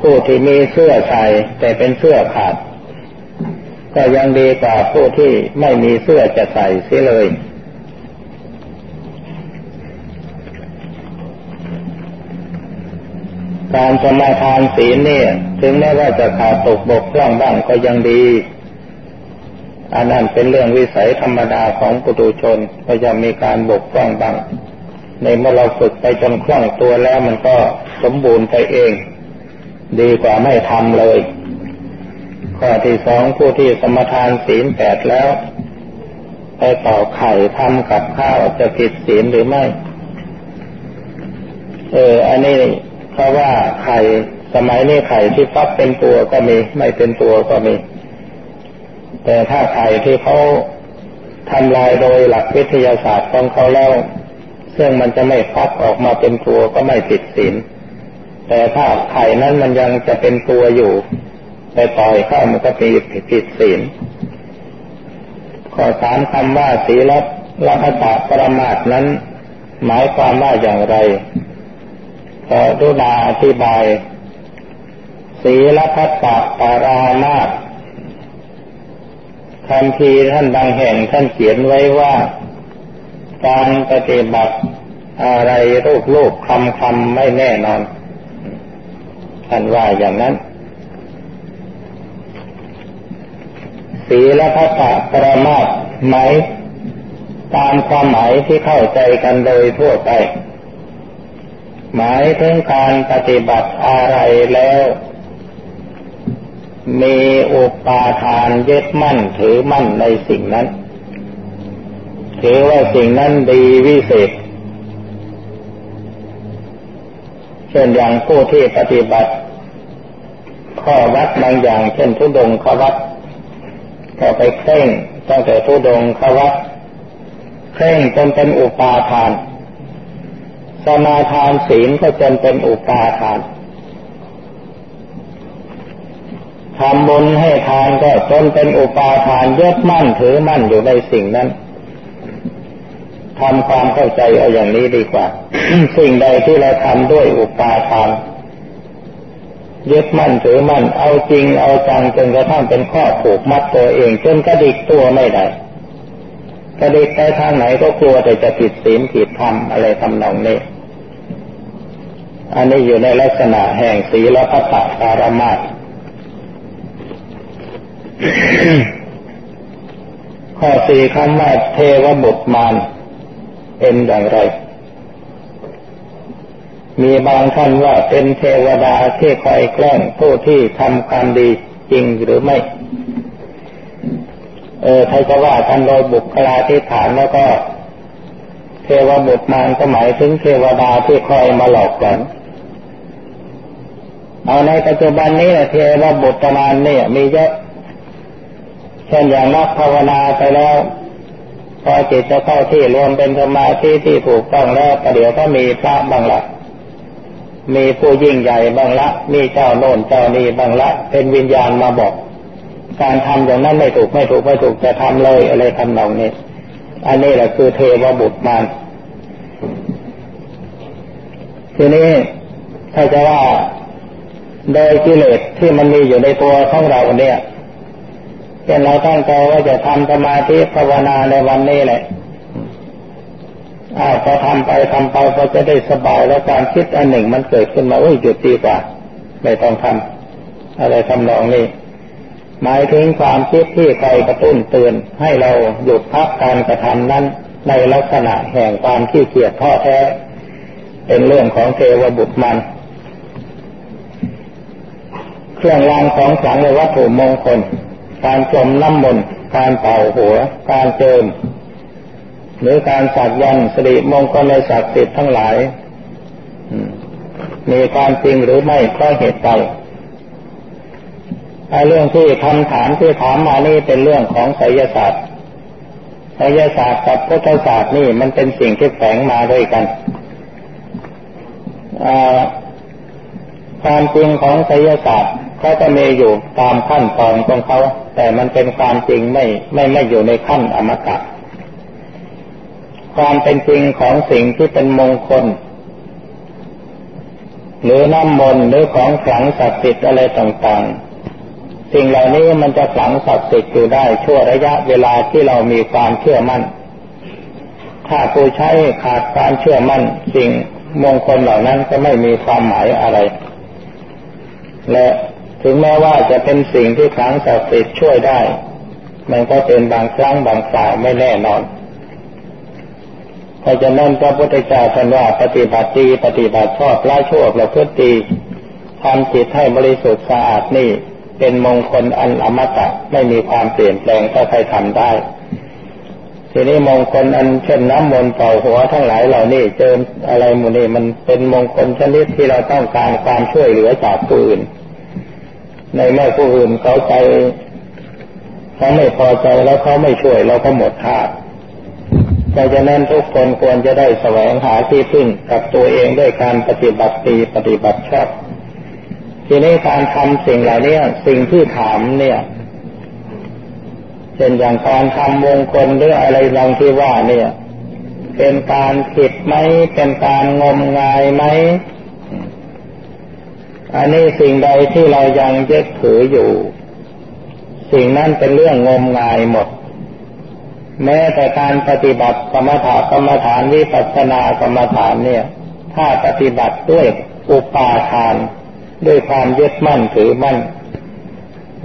ผู้ผู้ที่มีเสื้อใส่แต่เป็นเสื้อขาด ก็ยังดีกว่าผู้ที่ไม่มีเสื้อจะใส่เสียเลยการสมาทานศีลเนี่ย ถึงแม้ว่าจะขาดตกบกพร่องบ้างก็ยังดี อันนั้นเป็นเรื่องวิสัยธรรมดาของปุถุชนก็จะมีการบกพร่องบ้าง ในเมื่อเราฝึกไปจนคล่องตัวแล้วมันก็สมบูรณ์ไปเอง ดีกว่าไม่ทำเลย ข้อที่สองผู้ที่สมทานศีลแปดแล้ว ไปต่อไข่ทำกับข้าวจะผิดศีลหรือไม่ เออ อันนี้เพราะว่าไข่สมัยนี้ไข่ที่ฟักเป็นตัวก็มี ไม่เป็นตัวก็มี แต่ถ้าไข่ที่เขาทำลายโดยหลักวิทยาศาสตร์ของเขาแล้วซึ่งมันจะไม่ฟักออกมาเป็นตัวก็ไม่ผิดศีลแต่ถ้าไข่นั้นมันยังจะเป็นตัวอยู่ไปปล่อยเข้ามันก็ผิดผิดศีลข้อสามคำว่าศีลละพัตปรมาตนั้น หมายความว่าอย่างไรขอดุดาอธิบาย ศีลพัตปรามาต คำพีท่านบางแห่งท่านเขียนไว้ว่า การปฏิบัติอะไรรูปรูปคำคำไม่แน่นอน ท่านว่าอย่างนั้น ศีลพัฒปรมาตหมายตามความหมายที่เข้าใจกันโดยทั่วไป หมายถึงการปฏิบัติอะไรแล้ว มีอุปาทานยึดมั่นถือมั่นในสิ่งนั้น ถือว่าสิ่งนั้นดีวิเศษ เช่นอย่างผู้ที่ปฏิบัติ ข้อวัดบางอย่าง เช่นทุดงขวัดก็ไปเคร่งตั้งแต่ทุดงขวัดเคร่งจนเป็นอุปาทาน สมาทานศีลก็จนเป็นอุปาทาน ทำบุญให้ทานก็จนเป็นอุปาทานยึดมั่นถือมั่นอยู่ในสิ่งนั้นทำความเข้าใจเอาอย่างนี้ดีกว่า สิ่งใดที่เราทำด้วยอุปาทานยึดมั่นถือมั่นเอาจริงเอาจังจนกระทั่งเป็นข้อผูกมัดตัวเองจนกระดิกตัวไม่ได้กระดิกไปทางไหนก็กลัวแต่จะผิดศีลผิดธรรมอะไรทำนองนี้อันนี้อยู่ในลักษณะแห่งศีลพัตตารมาต ข้อสี่คำว่าเทวบุตรมารเป็นอย่างไร มีบางท่านว่าเป็นเทวดาที่คอยแกล้งผู้ที่ทำความดีจริงหรือไม่ เออถ้าจะว่าท่านโดยบุคลาธิฐานแล้วก็ เทวบุตรมารก็หมายถึงเทวดาที่คอยมาหลอกหลอนเอาในปัจจุบันนี้เทวบุตรมารเนี่ย มีเยอะ เช่นอย่างนักภาวนาไปแล้ว พอจิตจะเข้าที่รวมเป็นสมาธิที่ถูกต้องแล้วประเดี๋ยวก็มีพระบางละมีผู้ยิ่งใหญ่บางละ มีเจ้าโน่นเจ้านี้บางละ เป็นวิญญาณมาบอก การทำอย่างนั้นไม่ถูกไม่ถูกไม่ถูกจะทำเลยอะไรทำนองนี้ อันนี้แหละคือเทวบุตรมารทีนี้ถ้าจะว่าโดยกิเลสที่มันมีอยู่ในตัวของเราเนี่ย เช่นเราตั้งใจว่าจะทำสมาธิภาวนาในวันนี้แหละอ้าวพอทำไปทำไปพอจะได้สบายแล้วการคิดอันหนึ่งมันเกิดขึ้นมาโอ้ยหยุดดีกว่า ไม่ต้องทำอะไรทำนองนี้หมายถึงความคิดที่ใครกระตุ้นเตือนให้เราหยุดพักการกระทำนั้น ในลักษณะแห่งความขี้เกียจท้อแท้ เป็นเรื่องของเทวบุตรมัน เครื่องรางของขลังในวัตถุมงคล การจมน้ำมนต์การเป่าหัว การเจิม หรือการสักยันสิริมงคลในศักดิ์สิทธิ์ทั้งหลายมีความจริงหรือไม่ก็เหตุใดไอ้เรื่องที่คำถามที่ถามมานี่เป็นเรื่องของไสยศาสตร์ไสยศาสตร์กับพุทธศาสตร์นี่มันเป็นสิ่งที่แฝงมาด้วยกันความจริงของไสยศาสตร์เขาจะมีอยู่ตามขั้นตอนของเขา แต่มันเป็นความจริงไม่ไม่ไม่อยู่ในขั้นอมตะความเป็นจริงของสิ่งที่เป็นมงคล หรือน้ำมนต์หรือของขลังศักดิ์สิทธิ์อะไรต่างๆ สิ่งเหล่านี้มันจะขลังศักดิ์สิทธิ์อยู่ได้ชั่วระยะเวลาที่เรามีความเชื่อมั่น ถ้าผู้ใช้ขาดความเชื่อมั่น สิ่งมงคลเหล่านั้นก็ไม่มีความหมายอะไร และ ถึงแม้ว่าจะเป็นสิ่งที่ขลังศักดิ์สิทธิ์ช่วยได้ มันก็เป็นบางครั้งบางคราวไม่แน่นอนเพราะฉะนั้นพระพุทธเจ้าท่านว่าปฏิบัติดีปฏิบัติชอบละชั่วประพฤติดีทำจิตให้บริสุทธิ์สะอาดนี่ เป็นมงคลอันอมตะไม่มีความเปลี่ยนแปลงถ้าใครทำได้ ทีนี้มงคลอันเช่นน้ำมนต์เป่าหัวทั้งหลายเหล่านี้เจออะไรมูนี่มันเป็นมงคลชนิดที่เราต้องการความช่วยเหลือจากผู้อื่น ในเมื่อผู้อื่นเขาใจเขาไม่พอใจแล้วเขาไม่ช่วยเราก็หมดท่าเพราะฉะนั้นทุกคนควรจะได้แสวงหาที่พึ่งกับตัวเองด้วยการปฏิบัติดีปฏิบัติชอบทีนี้การทำสิ่งเหล่านี้สิ่งที่ถามเนี่ยเช่นอย่างการทำวงคลหรืออะไรลองที่ว่าเนี่ย เป็นการผิดไหมเป็นการงมงายไหม อันนี้สิ่งใดที่เรายังยึดถืออยู่ สิ่งนั้นเป็นเรื่องงมงายหมด แม้แต่การปฏิบัติกรรมฐานกรรมฐานวิปัสสนากรรมฐานเนี่ย ถ้าปฏิบัติด้วยอุปาทาน ด้วยความยึดมั่นถือมั่น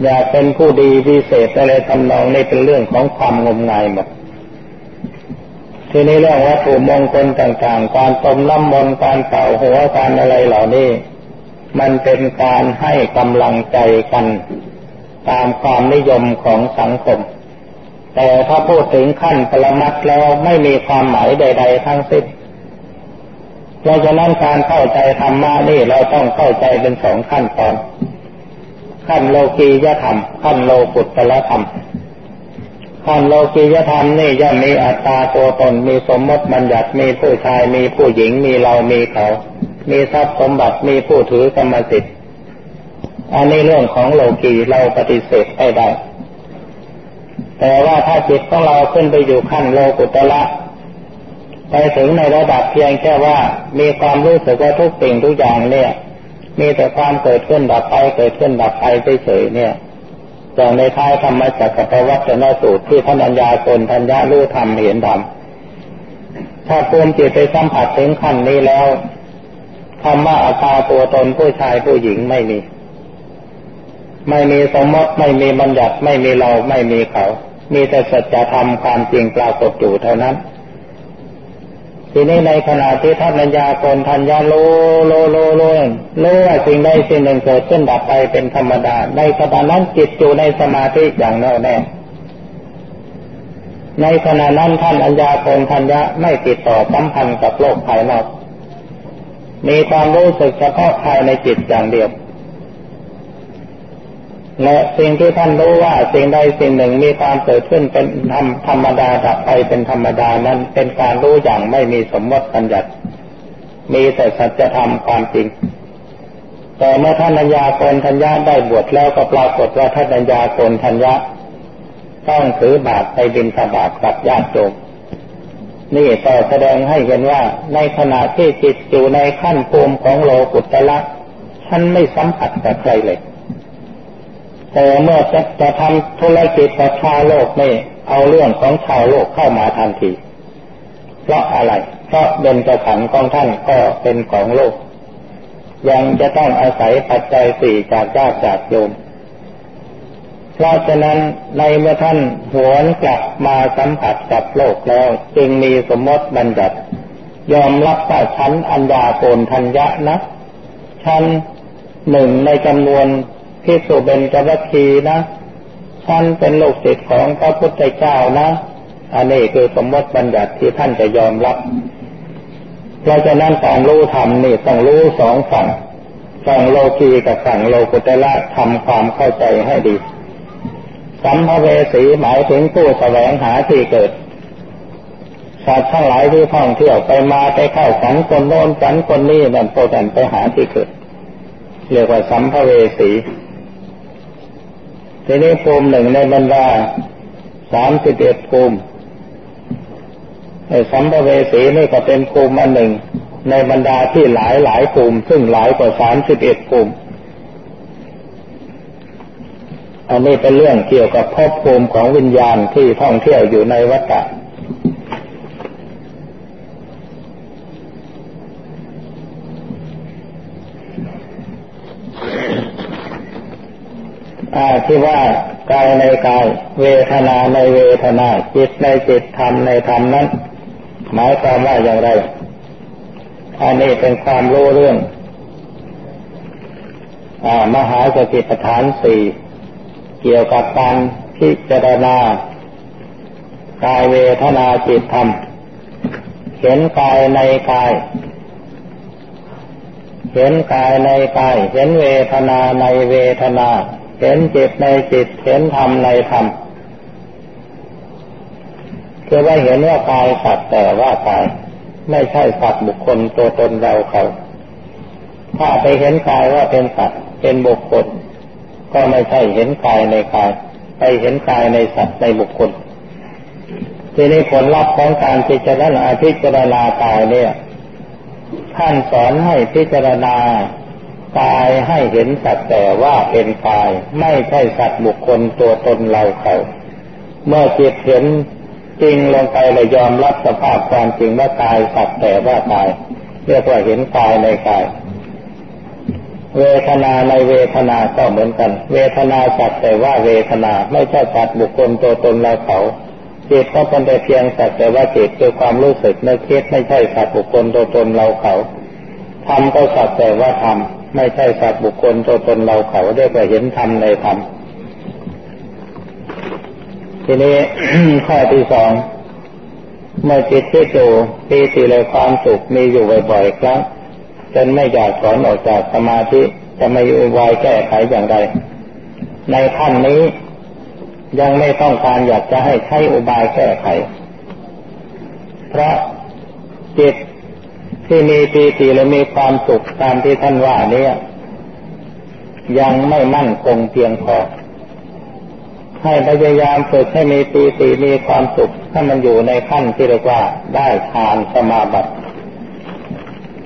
อยากเป็นผู้ดีวิเศษอะไรทำนองนี้เป็นเรื่องของความงมงายหมดทีนี้เรื่องวัตถุมงคลต่างๆ การต้มน้ำมนต์การเป่าหัวการอะไรเหล่านี้ มันเป็นการให้กำลังใจกันตามความนิยมของสังคม แต่ถ้าพูดถึงขั้นปรมัตแล้วไม่มีความหมายใด ๆ ทั้งสิ้นเพราะฉะนั้นการเข้าใจธรรมะนี่เราต้องเข้าใจเป็นสองขั้นตอน ขั้นโลกียธรรม ขั้นโลกุตตะธรรม ขั้นโลกียธรรมนี่ย่อมมีอัตตาตัวตนมีสมมติบัญญัติมีผู้ชายมีผู้หญิงมีเรามีเขา มีทรัพย์สมบัติมีผู้ถือกรรมสิทธิ์อันนี้เรื่องของโลกีเราปฏิเสธไม่ได้ แต่ว่าถ้าจิตของเราขึ้นไปอยู่ขั้นโลกุตละไปถึงในระดับเพียงแค่ว่ามีความรู้สึกว่าทุกสิ่งทุกอย่างเนี่ย มีแต่ความเกิดขึ้นดับไปเกิดขึ้นดับไปเฉยๆเนี่ยจากในท้ายธรรมจักรพวัตนสูตรที่ท่านัญญาโกนทัญญารู้ธรรมเห็นธรรมถ้าภูมิจิตไปสัมผัสถึงขั้นนี้แล้ว คำว่าอาตาตัวตนผู้ชายผู้หญิงไม่มี ไม่มีสมมติไม่มีบัญญัติไม่มีเราไม่มีเขา มีแต่สัจธรรมความจริงปรากฏอยู่เท่านั้น ทีนี้ในขณะที่ท่านัญญาโกนทัญญาโลโลโลโลโลว่าสิ่งใดสิ่งหนึ่งเกิดขึ้นดับไปเป็นธรรมดา ในขณะนั้นจิตอยู่ในสมาธิอย่างแน่วแน่ในขณะนั้นท่านอัญญาโกณฑัญญะไม่ติดต่อสัมพันธ์กับโลกภายนอก มีความรู้สึกเฉพาะภายในจิตอย่างเดียว และสิ่งที่ท่านรู้ว่าสิ่งใดสิ่งหนึ่งมีความเกิดขึ้นเป็นธรรมธรรมดาดับไปเป็นธรรมดานั้นเป็นการรู้อย่างไม่มีสมมติบัญญัติ มีแต่สัจธรรมความจริงแต่เมื่อท่านัญญาโกนทัญญาได้บวชแล้วก็ปรากฏว่าท่านัญญาโกนทัญญาต้องถือบาตรไปบินสบาตกับญาติโยม นี่ต่แสดงให้เห็นว่าในขณะที่จิตอยู่ในขั้นภูมิของโลกุตละท่านไม่สัมผัสกับใครเลย แต่เมื่อจะจะทำธุรกิจกับชาวโลกนี่เอาเรื่องของชาวโลกเข้ามาทันที เพราะอะไร เพราะเบญจขันธ์ของท่านก็เป็นของโลก ยังจะต้องอาศัยปัจจัยสี่จากญาติจากโยม เพราะฉะนั้นในเมื่อท่านหวนกลับมาสัมผัสกับโลกแล้ว จึงมีสมมติบัญญัติ ยอมรับว่าชั้นอัญญาโกนทัญญะนะชั้นหนึ่งในจำนวนพิสุเบญจวัคคีนะท่านเป็นลูกศิษย์ของพระพุทธเจ้านะ อันนี้คือสมมติบัญญัติที่ท่านจะยอมรับ เพราะฉะนั้นฝั่งรู้ธรรมนี่ต้องรู้สองฝั่งฝั่งโลกีกับฝั่งโลกุตละทำความเข้าใจให้ดี สัมภเวสีหมายถึงผู้แสวงหาที่เกิดสัตว์ทั้งหลายที่ท่องเที่ยวไปมาไปเข้าฝันคนโน้นฝันคนนี้นั่นโปรแกรมไปหาที่เกิด เรียกว่าสัมภเวสีทีนี้ภูมิหนึ่งในบรรดาสามสิบเอ็ดภูมิไอ้สัมภเวสีนี่ก็เป็นภูมิอันหนึ่ง ในบรรดาที่หลายหลายภูมิ ซึ่งหลายกว่าสามสิบเอ็ดภูมิ อันนี้เป็นเรื่องเกี่ยวกับภพภูมิของวิญญาณที่ท่องเที่ยวอยู่ในวัฏฏะที่ว่ากายในกาย เวทนาในเวทนา จิตในจิตธรรมในธรรมนั้น หมายความว่าอย่างไร อันนี้เป็นความรู้เรื่องอมหาสติปัฏฐานสี่ เกี่ยวกับการพิจารณากายเวทนาจิตธรรม เห็นกายในกาย เห็นกายในกาย เห็นเวทนาในเวทนา เห็นจิตในจิต เห็นธรรมในธรรมคือว่าเห็นว่ากายสัตว์แต่ว่ากาย ไม่ใช่สัตว์บุคคลตัวตนเราเขา ถ้าไปเห็นกายว่าเป็นสัตว์เป็นบุคคล ก็ไม่ใช่เห็นกายในกาย ไปเห็นกายในสัตว์ในบุคคลทีนี้ผลลัพธ์ของการพิจารณาพิจารณากายเนี่ย ท่านสอนให้พิจารณากายให้เห็นสัตว์แต่ว่าเป็นกาย ไม่ใช่สัตว์บุคคลตัวตนเราเขาเมื่อจิตเห็นจริงลงไปเลยยอมรับสภาพความจริงว่ากายสัตว์แต่ว่ากายเรียกว่าเห็นกายในกาย เวทนาในเวทนาก็เหมือนกัน เวทนาสัตว์แต่ว่าเวทนาไม่ใช่สัตว์บุคคลตัวตนเราเขาจิตก็เป็นแต่เพียงสัตว์แต่ว่าจิตคือความรู้สึกนึกคิดไม่ใช่สัตว์บุคคลตัวตนเราเขาทำก็สัตว์แต่ว่าทำไม่ใช่สัตว์บุคคลตัวตนเราเขาได้ไปเห็นธรรมในธรรมทีนี้ข้อที่สองเมื่อจิตที่อยู่ปีติเลยความสุขมีอยู่บ่อยๆครั้ง จนไม่อยากถอนออกจากสมาธิจะไม่วายแก้ไขอย่างไร ในขั้นนี้ยังไม่ต้องการอยากจะให้ใช้อุบายแก้ไข เพราะจิตที่มีปีติและมีความสุขตามที่ท่านว่านี้ยังไม่มั่นคงเพียงพอให้พยายามฝึกให้มีปีติมีความสุขให้มันอยู่ในขั้นที่เรียกว่าได้ทานสมาบัติ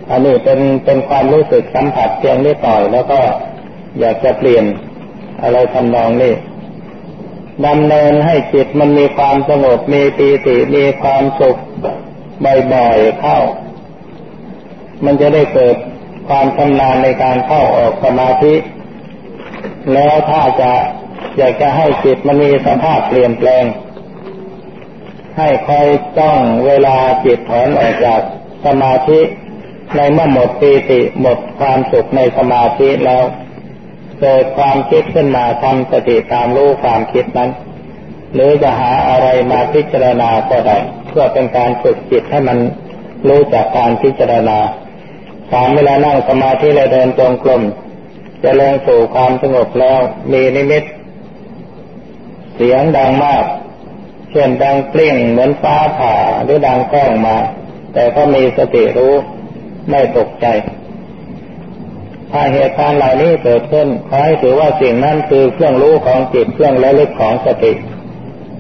อันนี้เป็นเป็นความรู้สึกสัมผัสเพียงนิดหน่อย แล้วก็อยากจะเปลี่ยนอะไรทำนองนี้ดำเนินให้จิตมันมีความสงบมีปีติมีความสุขบ่อยๆเข้า มันจะได้เกิดความชำนาญในการเข้าออกสมาธิ แล้วถ้าจะอยากจะให้จิตมันมีสภาพเปลี่ยนแปลง ให้คอยจ้องเวลาจิตถอนออกจากสมาธิ ในเมื่อหมดปีติหมดความสุขในสมาธิแล้ว เกิดความคิดขึ้นมาทำสติตามรู้ความคิดนั้น หรือจะหาอะไรมาพิจารณาก็ได้เพื่อเป็นการฝึกจิตให้มันรู้จากการพิจารณาสามเวลานั่งสมาธิและเดินจงกรมจะลงสู่ความสงบแล้วมีนิมิต เสียงดังมาก เช่นดังกลิ้งเหมือนฟ้าผ่าหรือดังก้องมา แต่ก็มีสติรู้ ไม่ตกใจ ถ้าเหตุการณ์เหล่านี้เกิดขึ้นขอให้ถือว่าสิ่งนั้นคือเครื่องรู้ของจิตเครื่องระลึกของสติ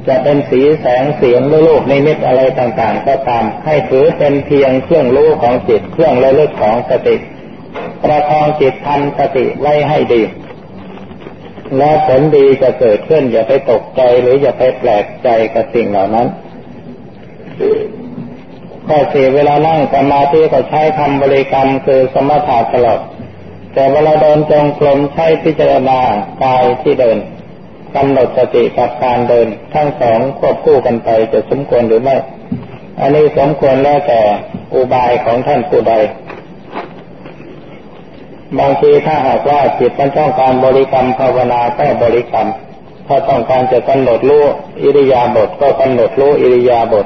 จะเป็นสีแสงเสียงหรือรูปในมิตอะไรต่างๆ ก็ตาม ให้ถือเป็นเพียงเครื่องรู้ของจิตเครื่องระลึกของสติ ประคองจิตทำสติไว้ให้ดีแล้วผลดีจะเกิดขึ้นอย่าไปตกใจหรืออย่าไปแปลกใจกับสิ่งเหล่านั้น ข้อสี่เวลานั่งสมาธิก็ใช้คำบริกรรมคือสมถะตลอด แต่เวลาเดินจงกรมใช้พิจารณากายที่เดินกำหนดสติกับการเดิน ทั้งสองควบคู่กันไปจะสมควรหรือไม่ อันนี้สมควรแล้วแต่อุบายของท่านผู้ใด บางทีถ้าหากว่าจิตมันต้องการบริกรรมภาวนาก็บริกรรม ถ้าต้องการจะกำหนดรู้อิริยาบถก็กำหนดรู้อิริยาบถ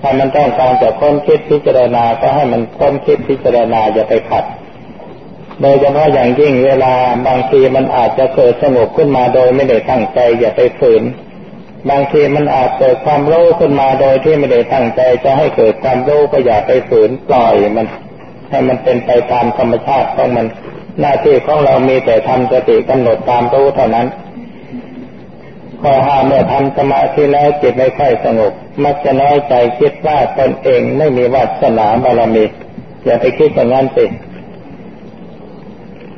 ถ้ามันต้องการจะค้นคิดพิจารณาก็ให้มันค้นคิดพิจารณาอย่าไปขัด โดยเฉพาะอย่างยิ่งเวลาบางทีมันอาจจะเกิดสงบขึ้นมาโดยไม่ได้ตั้งใจ อย่าไปฝืน บางทีมันอาจเกิดความรู้ขึ้นมาโดยที่ไม่ได้ตั้งใจ จะให้เกิดความรู้ก็อย่าไปฝืนปล่อยมัน ให้มันเป็นไปตามธรรมชาติของมัน หน้าที่ของเรามีแต่ทำสติกำหนดตามรู้เท่านั้น ข้อห้าเมื่อทำสมาธิแล้วจิตไม่ค่อยสงบ มักจะน้อยใจคิดว่าตนเองไม่มีวาสนาบารมีอย่าไปคิดอย่างนั้นสิ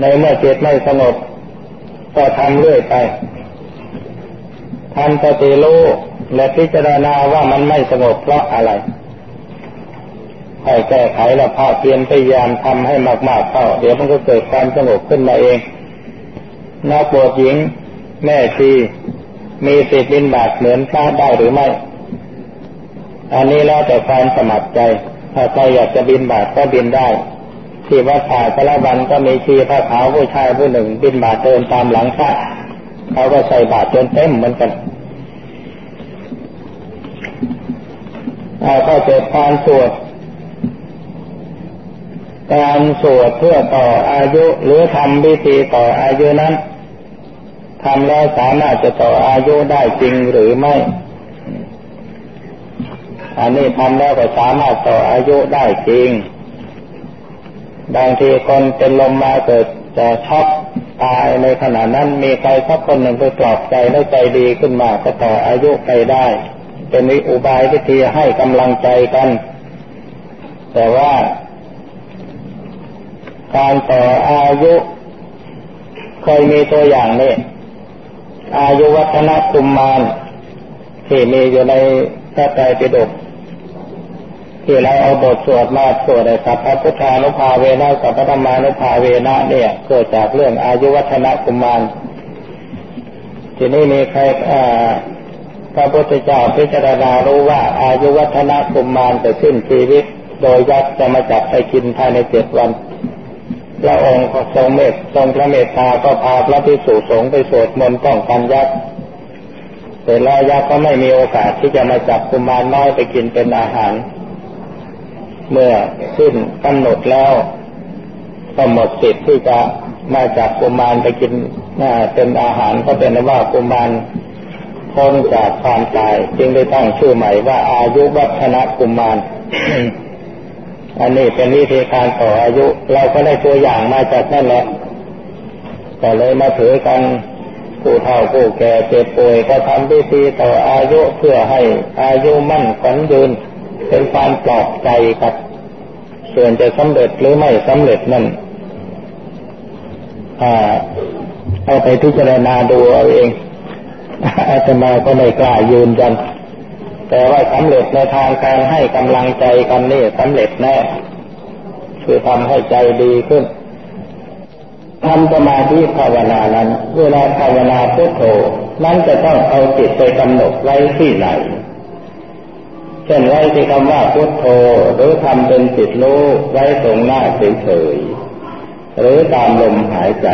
ในเมื่อจิตไม่สงบก็ทำเรื่อยไปทำสติรู้และพิจารณาว่ามันไม่สงบเพราะอะไรให้แก้ไขและภาคเพียรพยายามทำให้มากๆเข้าเดี๋ยวมันก็เกิดความสงบขึ้นมาเองนักบวชหญิง แม่ชี มีสิทธิ์บินบาตเหมือนพระได้หรือไม่ อันนี้แล้วแต่ความสมัครใจ ถ้าใครอยากจะบินบาตก็บินได้ ที่วัดป่าสารบันก็มีชีพระขาวผู้ชายผู้หนึ่ง บินบาตเดินตามหลังพระเขาก็ใส่บาตรจนเต็มเหมือนกันเอาก็เกิดการสวดการสวดเพื่อต่ออายุหรือทำพิธีต่ออายุนั้น ทำแล้วสามารถจะต่ออายุได้จริงหรือไม่ อันนี้ทำแล้วก็สามารถต่ออายุได้จริง บางทีคนเป็นลมมาเกิดจะช็อกตายในขณะนั้นมีใครสักคนหนึ่งไปปลอบใจแล้วใจดีขึ้นมาก็ต่ออายุไปได้ เป็นวิอุบายวิธีให้กำลังใจกัน แต่ว่าการต่ออายุเคยมีตัวอย่างนี่ อายุวัฒนกุมมารที่มีอยู่ในพระไตรปิฎกที่เราเอาบทสวดมาสวดในสัพพพุทธานุภาเวนะสัพพธรรมานุภาเวนะเนี่ย เกิดจากเรื่องอายุวัฒนกุมมารทีนี้มีใครพระพุทธเจ้าพิจารณารู้ว่าอายุวัฒนกุมมารจะสิ้นชีวิต โดยยักษ์จะมาจับไปกินภายในเจ็ดวัน พระองค์ทรงเมตทรงพระเมตตาก็พาพระภิกษุสงฆ์ไปสวดมนต์ป้องกันยักษ์แต่แล้วยักษ์ก็ไม่มีโอกาสที่จะมาจับกุมารน้อยไปกินเป็นอาหาร เมื่อขึ้นกำหนดแล้วก็หมดสิทธิ์ที่จะมาจับกุมารไปกินเป็นอาหารก็เป็นว่ากุมารพ้นจากความตาย จึงได้ตั้งชื่อใหม่ว่าอายุวัฒนกุมาร อันนี้เป็นวิธีการต่ออายุ เราก็ได้ตัวอย่างมาจากนั่นแหละก็เลยมาถือกันผู้เฒ่าผู้แก่เจ็บป่วยก็ทำพิธีต่ออายุเพื่อให้อายุมั่นขวัญยืน เป็นความปลอบใจครับ ส่วนจะสำเร็จหรือไม่สำเร็จนั่นเอาไปพิจารณาดูเอาเองอาตมาก็ไม่กล้ายืนยัน แต่ว่าสำเร็จในทางการให้กำลังใจกันนี่สำเร็จแน่คือทำให้ใจดีขึ้นทำสมาธิภาวนานั้น เวลาภาวนาพุทโธนั้นจะต้องเอาจิตไปกำหนดไว้ที่ไหน เช่นไว้ที่คำว่าพุทโธหรือทำเป็นจิตรู้ไว้ตรงหน้าเฉยๆหรือตามลมหายใจ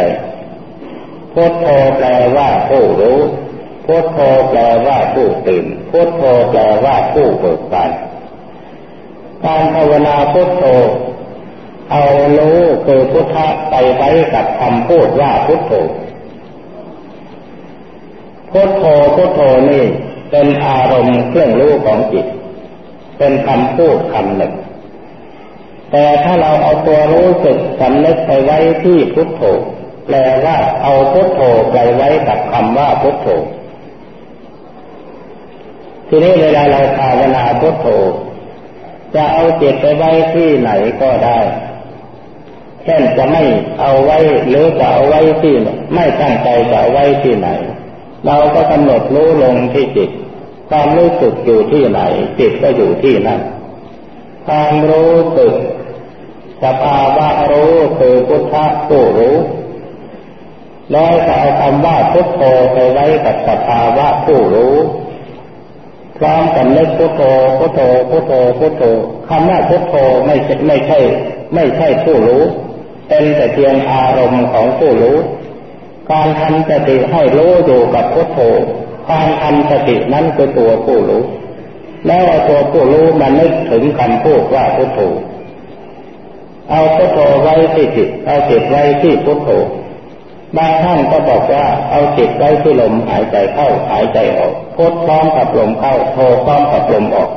พุทโธแปลว่าผู้รู้ พุทโธแปลว่าผู้ตื่นพุทโธแปลว่าผู้เบิกบานการภาวนาพุทโธเอารู้คือพุทธะไปไว้กับคำพูดว่าพุทโธพุทโธพุทโธนี่เป็นอารมณ์เครื่องรู้ของจิต เป็นคำพูดคำหนึ่ง แต่ถ้าเราเอาตัวรู้สึกสำนึกไปไว้ที่พุทโธแปลว่าเอาพุทโธไปไว้กับคำว่าพุทโธ ทีนี้เวลาเราภาวนาพุทโธจะเอาจิตไปไว้ที่ไหนก็ได้ เช่นจะไม่เอาไว้หรือจะเอาไว้ที่ไม่ตั้งใจจะเอาไว้ที่ไหน เราก็กำหนดรู้ลงที่จิตความรู้สึกอยู่ที่ไหน จิตก็อยู่ที่นั่นความรู้สึกสภาวะรู้คือพุทธะผู้รู้แล้วจะเอาคำว่าพุทโธไปไว้กับสภาวะผู้รู้ พร้อมกันเล็กพุทโธพุทโธพุทโธพุทโธคำว่าพุทโธไม่ใช่ไม่ใช่ ไม่ใช่ผู้รู้ เป็นแต่เพียงอารมณ์ของผู้รู้ การทำสติให้รู้อยู่กับพุทโธการทำสตินั้นคือตัวผู้รู้ แล้วตัวผู้รู้มันนึกถึงคำพูดว่าพุทโธเอาพุทโธไว้ที่จิตเอาจิตไว้ที่พุทโธ บางท่านก็บอกว่าเอาจิตไว้ที่ลมหายใจเข้าหายใจออกพุทพร้อมกับลมเข้าโทพร้อมกับลมออก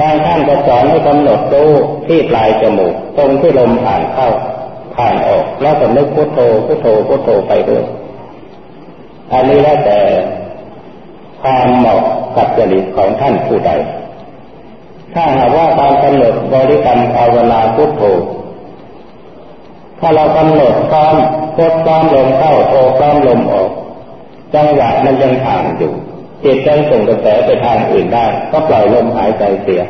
บางท่านก็สอนให้กำหนดดูที่ปลายจมูก ตรงที่ลมผ่านเข้าผ่านออก แล้วก็นึกพุทโธพุทโธพุทโธไปด้วยอันนี้แล้วแต่ความเหมาะกับจริตของท่านผู้ใด ถ้าหากว่าการกำหนดบริกรรมภาวนาพุทโธ ถ้าเรากำหนดค้อมกดพร้อมลมเข้าโทพร้อมลมออก จังหวะมันยังผ่านอยู่จิตใจส่งกระแสไปทางอื่นได้ ก็ปล่อยลมหายใจเสีย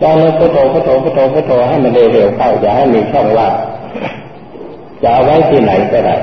แล้วนึกพุทโธพุทโธพุทโธพุทโธให้มันเร็วๆเข้าอย่าให้มีช่องว่างจะเอาไว้ที่ไหนก็ได้